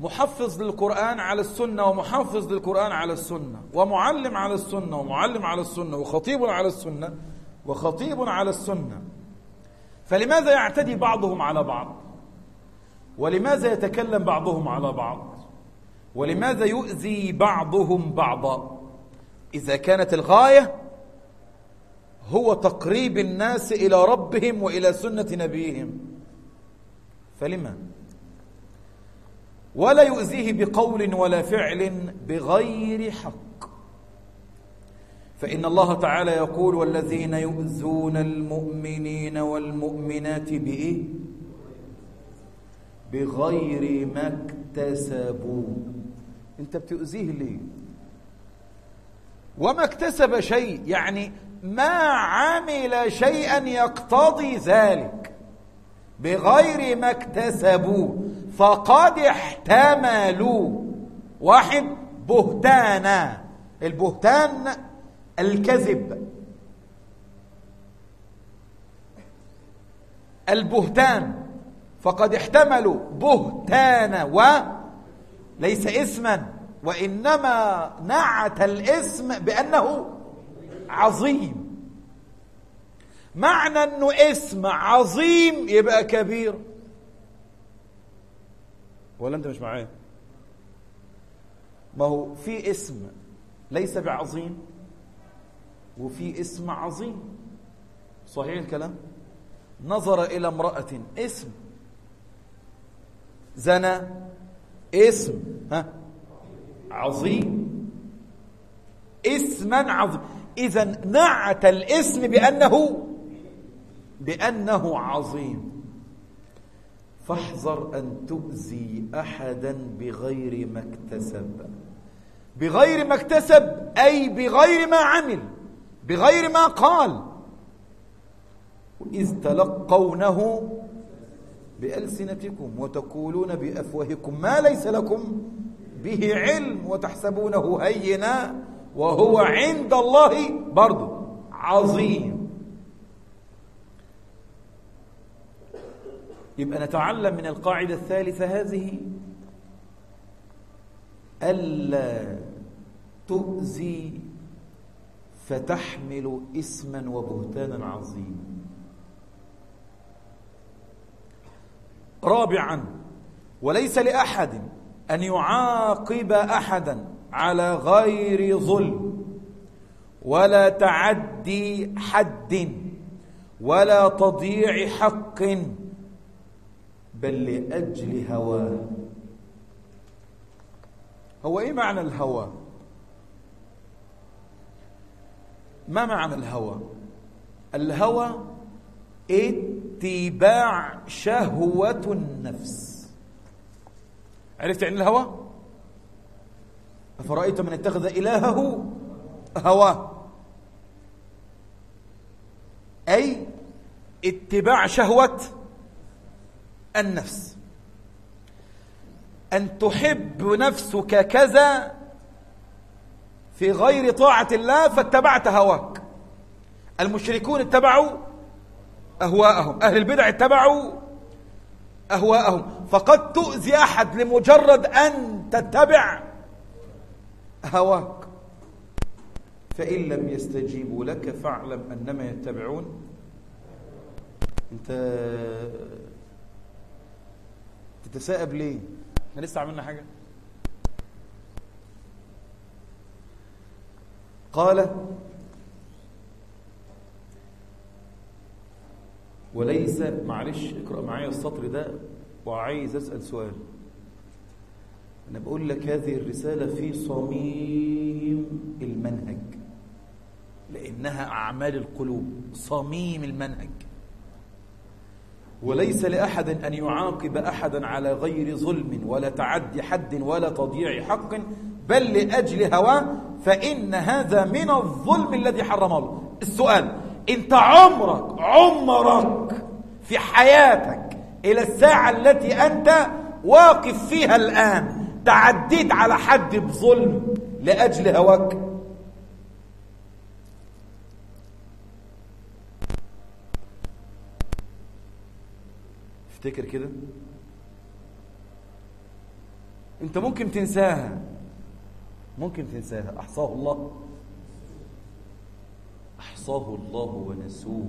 محفظ للقرآن على السنة ومحفظ للقرآن على السنة ومعلم على السنة ومعلم على السنة وخطيب على السنة وخطيب على السنة. فلماذا يعتدي بعضهم على بعض؟ ولماذا يتكلم بعضهم على بعض؟ ولماذا يؤذي بعضهم بعضا؟ إذا كانت الغاية هو تقريب الناس إلى ربهم وإلى سنة نبيهم. فلما؟ ولا يؤذيه بقول ولا فعل بغير حق. فإن الله تعالى يقول والذين يؤذون المؤمنين والمؤمنات بإيه؟ بغير ما اكتسبوا. انت بتؤذيه ليه؟ وما اكتسب شيء يعني ما عمل شيئا يقتضي ذلك بغير ما اكتسبوا فقد احتملوا. واحد بهتانا البهتان الكذب. البهتان فقد احتملوا. بهتانا وليس اسما وإنما نعت الاسم بأنه عظيم. معنى أنه اسم عظيم يبقى كبير. ولا أنت مش معايا؟ ما هو في اسم ليس بعظيم وفي اسم عظيم. صحيح الكلام؟ نظر إلى امرأة اسم. زنى اسم. ها؟ عظيم. اسما عظيم. إذا نعت الاسم بأنه بأنه عظيم. فاحذر أن تؤذي أحدا بغير ما اكتسب. بغير ما اكتسب أي بغير ما عمل بغير ما قال. إذ تلقونه بألسنتكم وتقولون بأفواهكم ما ليس لكم به علم وتحسبونه هينا. وهو عند الله برضه عظيم. يبقى نتعلم من القاعدة الثالثة هذه ألا تؤذي فتحمل اسما وبهتانا عظيما. رابعا وليس لأحد أن يعاقب أحدا. على غير ظلم ولا تعدي حد ولا تضييع حق بل لأجل هواه هو إيه معنى الهوى؟ ما معنى الهوى؟ الهوى اتباع شهوة النفس. عرفت يعني الهوى؟ أفرأيت من اتخذ إلهه هواه؟ أي اتباع شهوة النفس. أن تحب نفسك كذا في غير طاعة الله فاتبعت هواك. المشركون اتبعوا أهواءهم. أهل البدع اتبعوا أهواءهم. فقد تؤذي أحد لمجرد أن تتبع هواك. فإن لم يستجيبوا لك فاعلم أنما يتبعون. أنت تتساءب ليه؟ إحنا لسه عملنا حاجة. قال وليس معلش اقرأ معايا السطر ده وعايز أسأل سؤال. أنا بقول لك هذه الرسالة في صميم المنهج لأنها أعمال القلوب صميم المنهج. وليس لأحد أن يعاقب أحدا على غير ظلم ولا تعدي حد ولا تضييع حق بل لأجل هواه فإن هذا من الظلم الذي حرمه الله. السؤال أنت عمرك عمرك في حياتك إلى الساعة التي أنت واقف فيها الآن تعديت على حد بظلم لأجل هواك. افتكر كده. انت ممكن تنساها. ممكن تنساها. أحصاه الله. أحصاه الله ونسوه.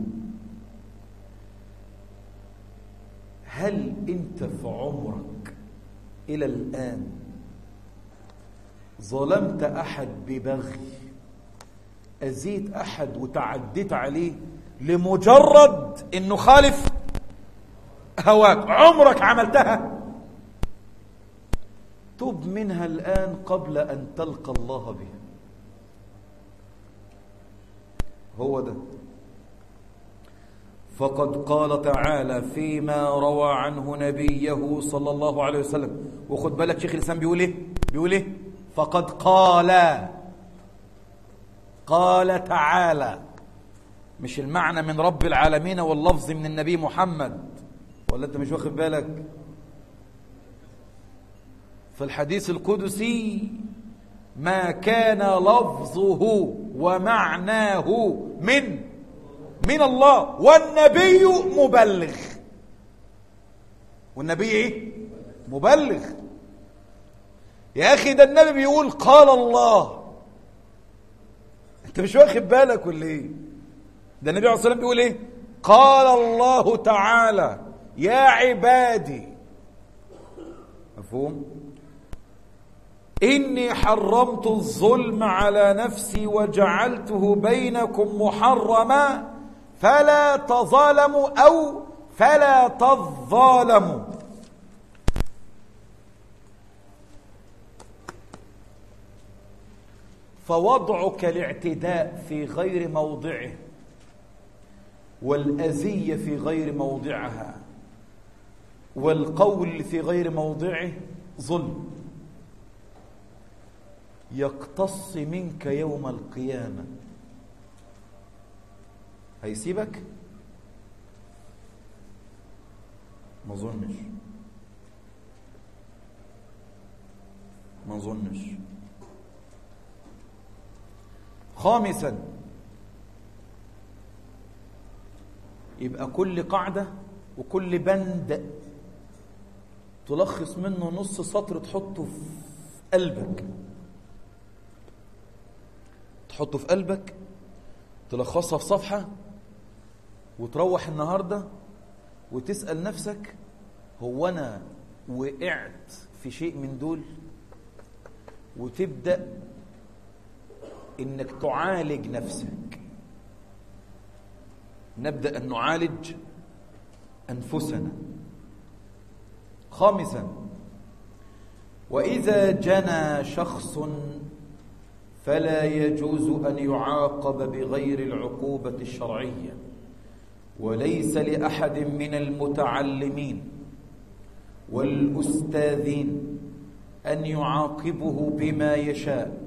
هل أنت في عمرك إلى الآن ظلمت أحد ببغي. اذيت أحد وتعديت عليه لمجرد إنه خالف هواك. عمرك عملتها. تب منها الآن قبل أن تلقى الله بها. هو ده. فقد قال تعالى فيما روى عنه نبيه صلى الله عليه وسلم. وخد بالك شيخ الإسلام بيقول إيه؟ بيقول إيه؟ فقد قال. قال تعالى. مش المعنى من رب العالمين واللفظ من النبي محمد. ولا انت مش واخد بالك؟ في الحديث القدسي ما كان لفظه ومعناه من من الله. والنبي مبلغ. والنبي إيه؟ مبلغ. يا أخي ده النبي بيقول قال الله. أنت مش واخد بالك ولا إيه؟ ده النبي عليه الصلاه والسلام بيقول إيه؟ قال الله تعالى يا عبادي. مفهوم؟ إني حرمت الظلم على نفسي وجعلته بينكم محرما فلا تظالموا أو فلا تظالموا. فوضعك الاعتداء في غير موضعه والأذية في غير موضعها والقول في غير موضعه ظلم. يقتص منك يوم القيامة. هيسيبك؟ ما ظنش. ما ظنش. خامسا. يبقى كل قاعدة وكل بند تلخص منه نص سطر تحطه في قلبك. تحطه في قلبك تلخصها في صفحة وتروح النهاردة وتسأل نفسك هو أنا وقعت في شيء من دول؟ وتبدأ إنك تعالج نفسك. نبدأ أن نعالج أنفسنا. خامسا وإذا جنى شخص فلا يجوز أن يعاقب بغير العقوبة الشرعية وليس لأحد من المتعلمين والأستاذين أن يعاقبه بما يشاء.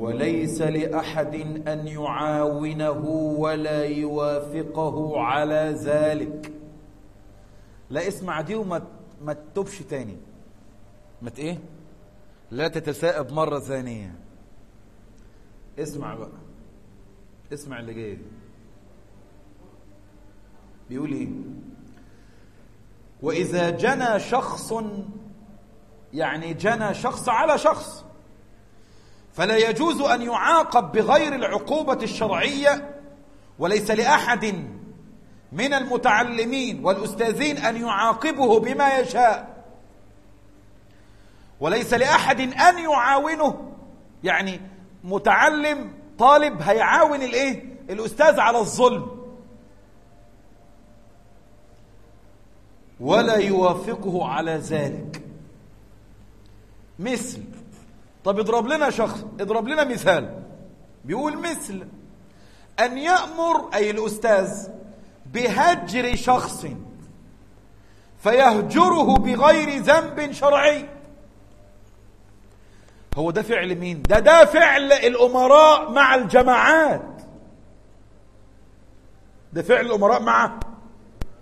وليس لأحد أن يعاونه ولا يوافقه على ذلك. لا اسمع دي وما ما تتوبش تاني. ما إيه؟ لا تتساءب مرة ثانية. اسمع بقى. اسمع اللي جاي. بيقول إيه؟ وإذا جنى شخص يعني جنى شخص على شخص فلا يجوز أن يعاقب بغير العقوبة الشرعية وليس لأحد من المتعلمين والأستاذين أن يعاقبه بما يشاء. وليس لأحد أن يعاونه. يعني متعلم طالب هيعاون الإيه؟ الأستاذ على الظلم. ولا يوافقه على ذلك. مثل طب اضرب لنا شخص اضرب لنا مثال. بيقول مثل أن يأمر أي الأستاذ بهجر شخص فيهجره بغير ذنب شرعي. هو ده فعل مين؟ ده ده فعل الأمراء مع الجماعات. ده فعل الأمراء مع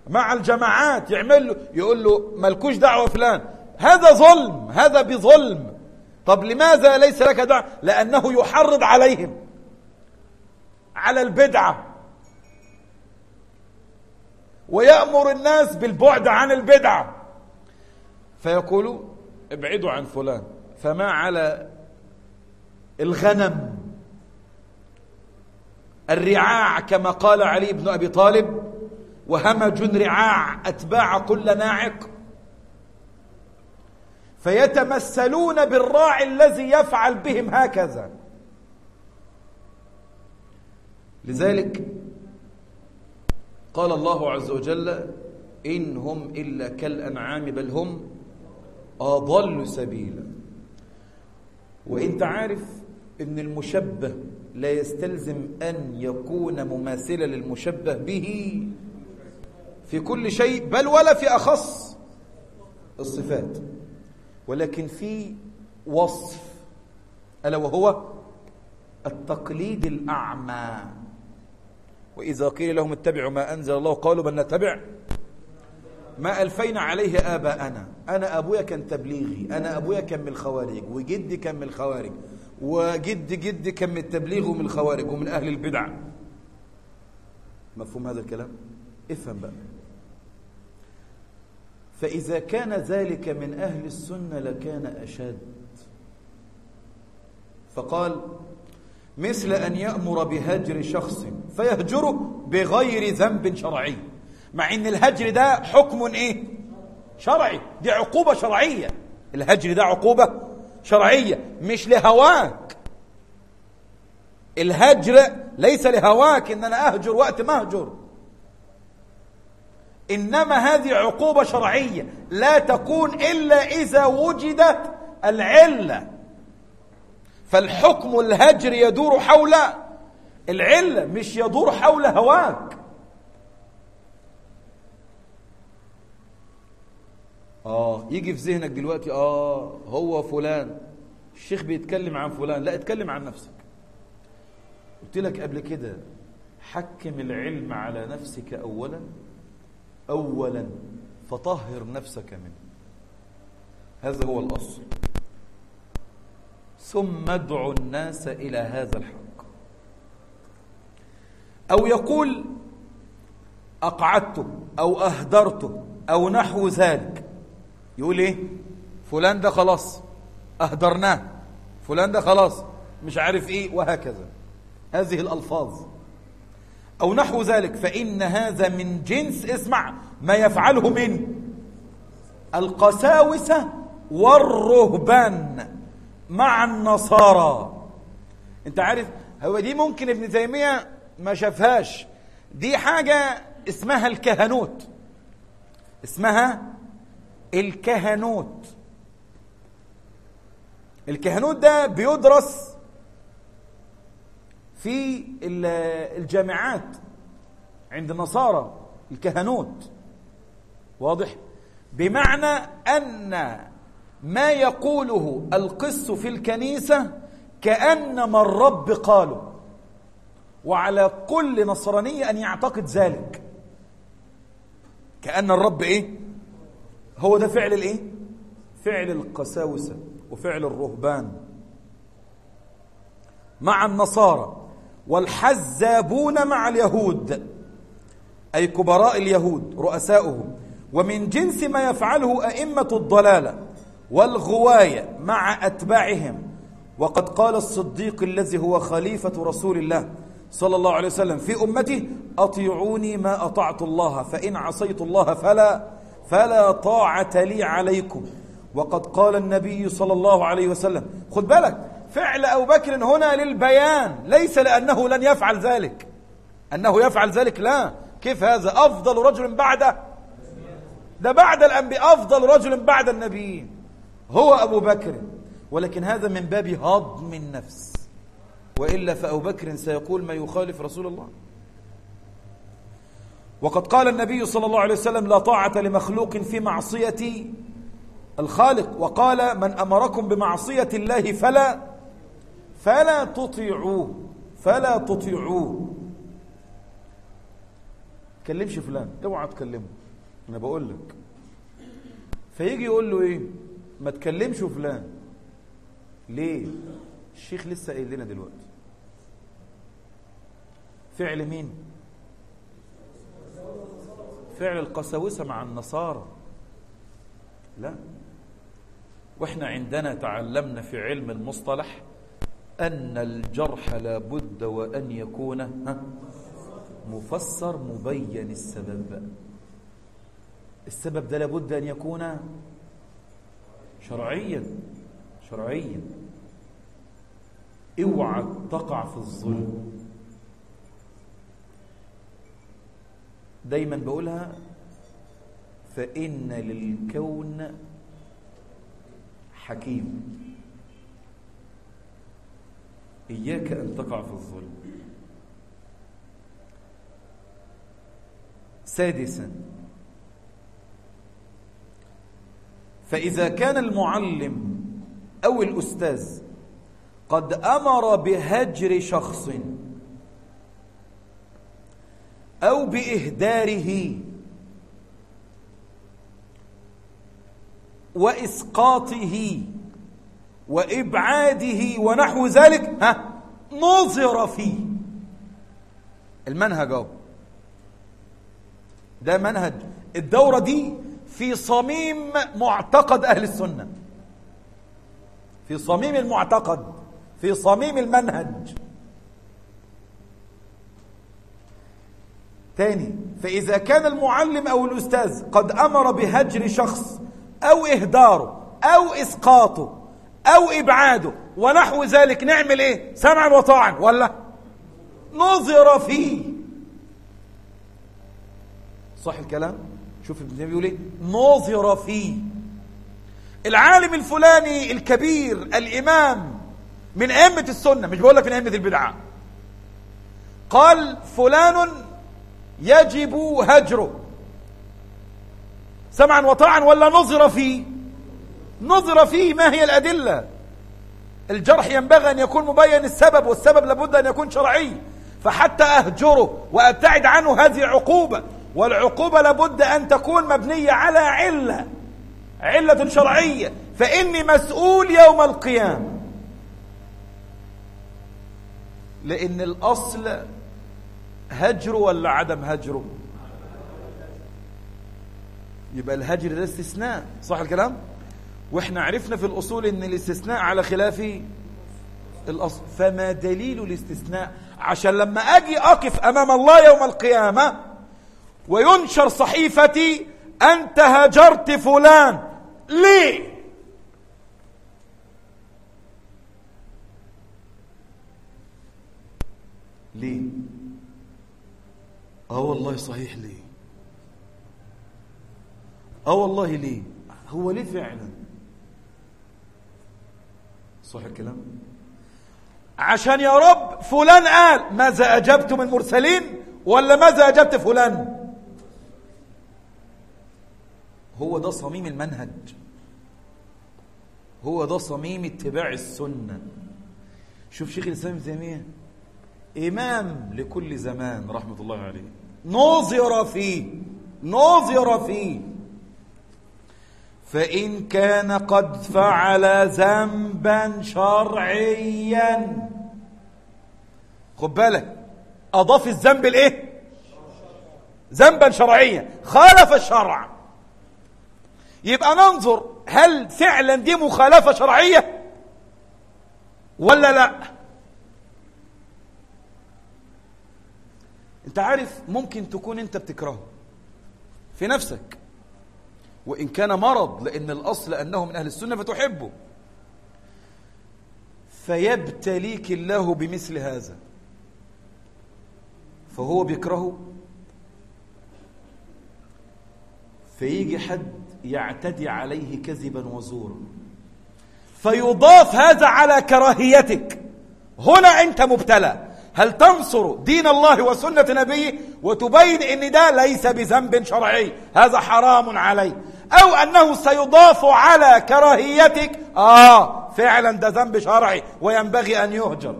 مع الجماعات. يعمل له يقول له ملكوش دعوة فلان. هذا ظلم هذا بظلم. طب لماذا ليس لك دعوة؟ لأنه يحرض عليهم. على البدعة. ويأمر الناس بالبعد عن البدعة. فيقول ابعدوا عن فلان. فما على الغنم؟ الرعاع كما قال علي بن أبي طالب وهمج رعاع أتباع كل ناعق. فيتمثلون بالراعي الذي يفعل بهم هكذا. لذلك قال الله عز وجل إن هم إلا كالأنعام بل هم أضل سبيلا. وإنت عارف أن المشبه لا يستلزم أن يكون مماثلا للمشبه به في كل شيء بل ولا في أخص الصفات. ولكن في وصف ألا وهو التقليد الأعمى. وإذا قيل لهم اتبعوا ما أنزل الله قالوا بل نتبع ما ألفينا عليه آباءنا. أنا أبويا كان تبليغي أنا أبويا كان من الخوارج وجدي كان من الخوارج وجد جدي كان من التبليغ ومن الخوارج ومن أهل البدع. مفهوم هذا الكلام؟ افهم بقى. فإذا كان ذلك من أهل السنة لكان أشد. فقال مثل أن يأمر بهجر شخص فيهجره بغير ذنب شرعي مع أن الهجر ده حكم إيه؟ شرعي دي عقوبة شرعية. الهجر ده عقوبة شرعية مش لهواك. الهجر ليس لهواك إن أنا أهجر وقت ما أهجر. إنما هذه عقوبة شرعية. لا تكون إلا إذا وجدت العلة. فالحكم الهجر يدور حول العلة مش يدور حول هواك. آه يجي في ذهنك دلوقتي آه هو فلان. الشيخ بيتكلم عن فلان. لا اتكلم عن نفسك. قلت لك قبل كده حكم العلم على نفسك أولا. أولا فطهر نفسك منه. هذا هو الأصل. ثم ادعو الناس إلى هذا الحق. أو يقول أقعدته أو أهدرته أو نحو ذلك. يقول إيه؟ فلان ده خلاص أهدرناه. فلان ده خلاص مش عارف إيه وهكذا. هذه الألفاظ. أو نحو ذلك فإن هذا من جنس اسمع ما يفعله من القساوسة والرهبان مع النصارى. أنت عارف هو دي ممكن ابن تيمية ما شافهاش. دي حاجة اسمها الكهنوت. اسمها الكهنوت. الكهنوت ده بيدرس في الجامعات عند النصارى الكهنوت. واضح؟ بمعنى أن ما يقوله القس في الكنيسة كأنما الرب قاله. وعلى كل نصراني أن يعتقد ذلك. كأن الرب إيه؟ هو ده فعل الإيه؟ فعل القساوسة وفعل الرهبان. مع النصارى. والحزابون مع اليهود أي كبراء اليهود رؤساؤهم. ومن جنس ما يفعله أئمة الضلالة والغواية مع أتباعهم. وقد قال الصديق الذي هو خليفة رسول الله صلى الله عليه وسلم في أمته أطيعوني ما أطعت الله فإن عصيت الله فلا فلا طاعة لي عليكم. وقد قال النبي صلى الله عليه وسلم خد بالك فعل أبو بكر هنا للبيان ليس لأنه لن يفعل ذلك. أنه يفعل ذلك لا. كيف هذا؟ أفضل رجل بعد ده بعد الأنبياء أفضل رجل بعد النبيين. هو أبو بكر. ولكن هذا من باب هضم النفس. وإلا فأبو بكر سيقول ما يخالف رسول الله. وقد قال النبي صلى الله عليه وسلم لا طاعة لمخلوق في معصية الخالق. وقال من أمركم بمعصية الله فلا فلا تطيعوه فلا تطيعوه. تكلمش فلان اوعى تكلمه أنا بقول لك. فيجي يقول له إيه؟ ما تكلمش فلان. ليه؟ الشيخ لسه قايل لنا دلوقتي. فعل مين؟ فعل القساوسة مع النصارى. لا. وإحنا عندنا تعلمنا في علم المصطلح أن الجرح لابد وأن يكون مفسر مبين السبب. السبب ده لابد أن يكون شرعيا شرعيا. اوعى تقع في الظلم. دايما بقولها فإن للكون حكيم. إياك أن تقع في الظلم. سادسا فإذا كان المعلم أو الأستاذ قد أمر بهجر شخص أو بإهداره وإسقاطه وإبعاده ونحو ذلك ها نظر فيه. المنهج أهو. ده منهج. الدورة دي في صميم معتقد أهل السنة. في صميم المعتقد في صميم المنهج. تاني فإذا كان المعلم أو الأستاذ قد أمر بهجر شخص أو إهداره أو إسقاطه أو إبعاده. ونحو ذلك. نعمل إيه؟ سمعا وطاعا. ولا؟ نظر فيه. صح الكلام؟ شوف ابن بيقول إيه؟ نظر فيه. العالم الفلاني الكبير الإمام من أئمة السنة مش بقول لك من أئمة البدعة. قال فلان يجب هجره. سمعا وطاعا ولا نظر فيه؟ نظر فيه ما هي الأدلة. الجرح ينبغي أن يكون مبين السبب والسبب لابد أن يكون شرعي. فحتى أهجره وأبتعد عنه هذه عقوبة. والعقوبة لابد أن تكون مبنية على علة علة شرعية. فإني مسؤول يوم القيامة. لأن الأصل هجر ولا عدم هجره يبقى الهجر ده استثناء صح الكلام؟ وإحنا عرفنا في الأصول إن الاستثناء على خلاف الأصل فما دليل الاستثناء؟ عشان لما أجي أقف أمام الله يوم القيامة وينشر صحيفتي أنت هجرت فلان. ليه؟ ليه؟ آه والله صحيح ليه. آه والله ليه. هو ليه فعلا؟ صح الكلام عشان يا رب فلان قال ماذا أجبتم المرسلين ولا ماذا أجبت فلان؟ هو ده صميم المنهج. هو ده صميم اتباع السنة. شوف شيخ الإسلام ابن تيمية إمام لكل زمان رحمة الله عليه. نظر فيه نظر فيه. فإن كان قد فعل ذنبا شرعيا. خد بالك أضاف الذنب الإيه ذنبا شرعيا. خالف الشرع. يبقى ننظر هل فعلا دي مخالفة شرعية؟ ولا لا؟ انت عارف ممكن تكون انت بتكرهه في نفسك. وإن كان مرض لأن الأصل أنه من أهل السنة فتحبه. فيبتليك الله بمثل هذا. فهو بيكرهه. فيجي حد يعتدي عليه كذبا وزورا. فيضاف هذا على كراهيتك. هنا أنت مبتلى. هل تنصر دين الله وسنة نبيه؟ وتبين أن ده ليس بذنب شرعي. هذا حرام عليه أو أنه سيضاف على كراهيتك. آه فعلا ده ذنب شرعي وينبغي أن يهجر.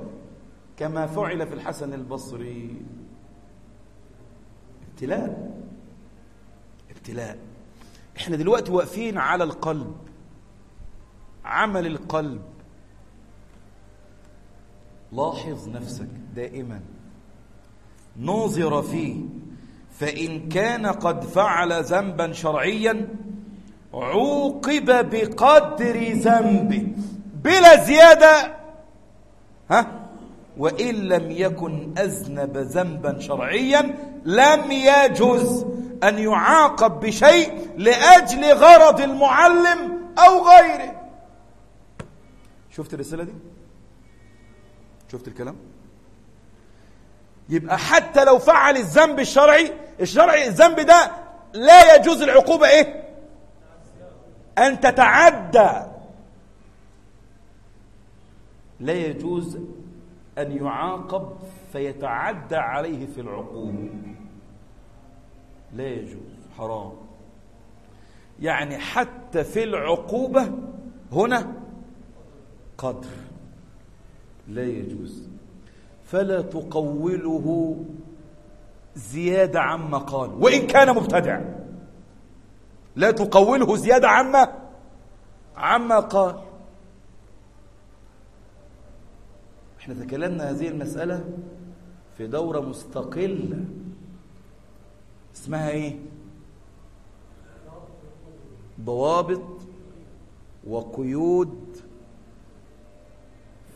كما فعل في الحسن البصري. ابتلاء. ابتلاء. إحنا دلوقتي واقفين على القلب. عمل القلب. لاحظ نفسك دائما. نوظر فيه. فإن كان قد فعل ذنبا شرعيا عوقب بقدر ذنبه بلا زيادة ها وإن لم يكن أذنب ذنبا شرعيا لم يجوز أن يعاقب بشيء لأجل غرض المعلم أو غيره شفت الرسالة دي؟ شفت الكلام؟ يبقى حتى لو فعل الذنب الشرعي الشرعي الذنب ده لا يجوز العقوبة إيه؟ أن تتعدى. لا يجوز أن يعاقب فيتعدى عليه في العقوبة لا يجوز حرام. يعني حتى في العقوبة هنا قدر. لا يجوز. فلا تقوله زيادة عما قال وإن كان مبتدع. لا تقوله زيادة عما عما قال. إحنا تكلمنا هذه المسألة في دورة مستقلة. اسمها إيه؟ ضوابط وقيود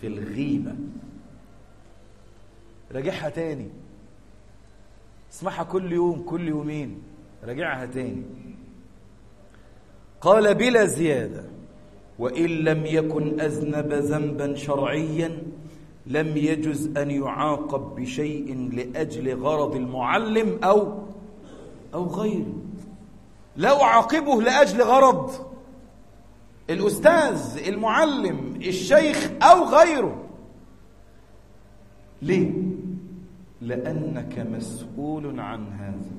في الغيبة راجعها تاني. اسمعها كل يوم كل يومين. راجعها تاني. قال بلا زيادة. وإن لم يكن أذنب ذنبا شرعيا لم يجز أن يعاقب بشيء لأجل غرض المعلم أو أو غيره. لا أعاقبه لأجل غرض. الأستاذ المعلم الشيخ أو غيره. ليه؟ لأنك مسؤول عن هذا.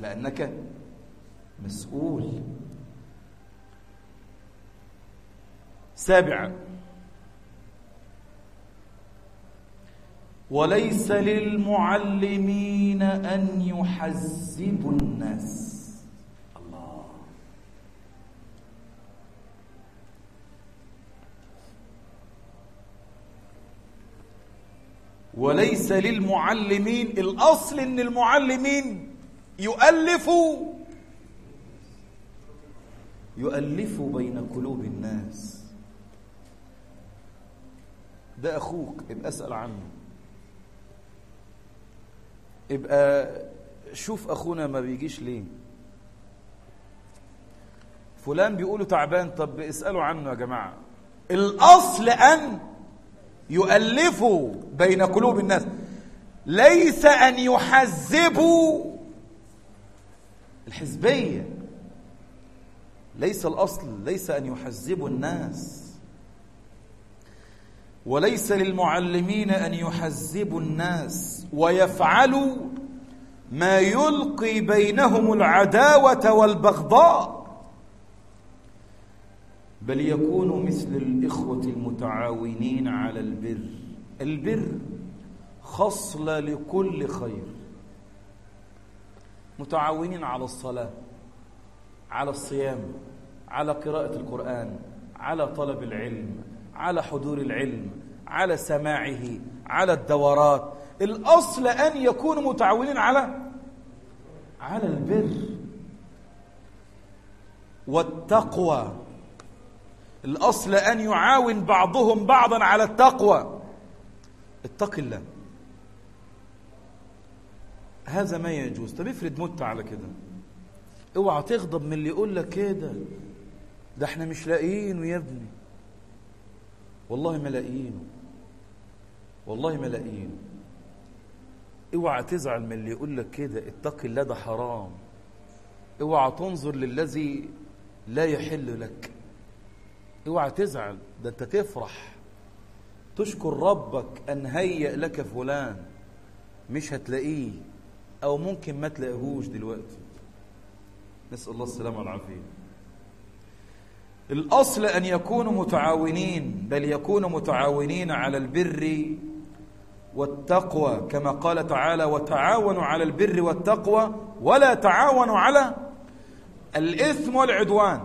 لأنك مسؤول. سابعا وليس للمعلمين أن يحزبوا الناس. الله. وليس للمعلمين الأصل أن المعلمين يؤلفوا يؤلفوا بين قلوب الناس. ده أخوك ابقى أسأل عنه. ابقى شوف أخونا ما بيجيش ليه. فلان بيقولوا تعبان طب اسألوا عنه يا جماعة. الأصل أن يؤلفوا بين قلوب الناس. ليس أن يحزبوا الحزبية. ليس الأصل ليس أن يحزبوا الناس. وليس للمعلمين أن يحزبوا الناس. ويفعلوا ما يلقي بينهم العداوة والبغضاء. بل يكونوا مثل الإخوة المتعاونين على البر. البر خصلة لكل خير. متعاونين على الصلاة على الصيام. على قراءة القرآن على طلب العلم على حضور العلم على سماعه على الدورات. الأصل أن يكونوا متعاونين على على البر والتقوى. الأصل أن يعاون بعضهم بعضا على التقوى. اتق الله. هذا ما يجوز. طب افرض مت على كده. اوعى تغضب من اللي يقول لك كده. ده إحنا مش لاقيينه يا ابني. والله ما لاقيينه. والله ما لاقيينه. اوعى تزعل من اللي يقول لك كده اتق الله ده حرام. اوعى تنظر للذي لا يحل لك. اوعى تزعل ده انت تفرح. تشكر ربك ان هيأ لك فلان. مش هتلاقيه أو ممكن ما تلاقيهوش دلوقتي. نسأل الله السلامة والعافية. الأصل أن يكونوا متعاونين بل يكونوا متعاونين على البر والتقوى كما قال تعالى وتعاونوا على البر والتقوى ولا تعاونوا على الإثم والعدوان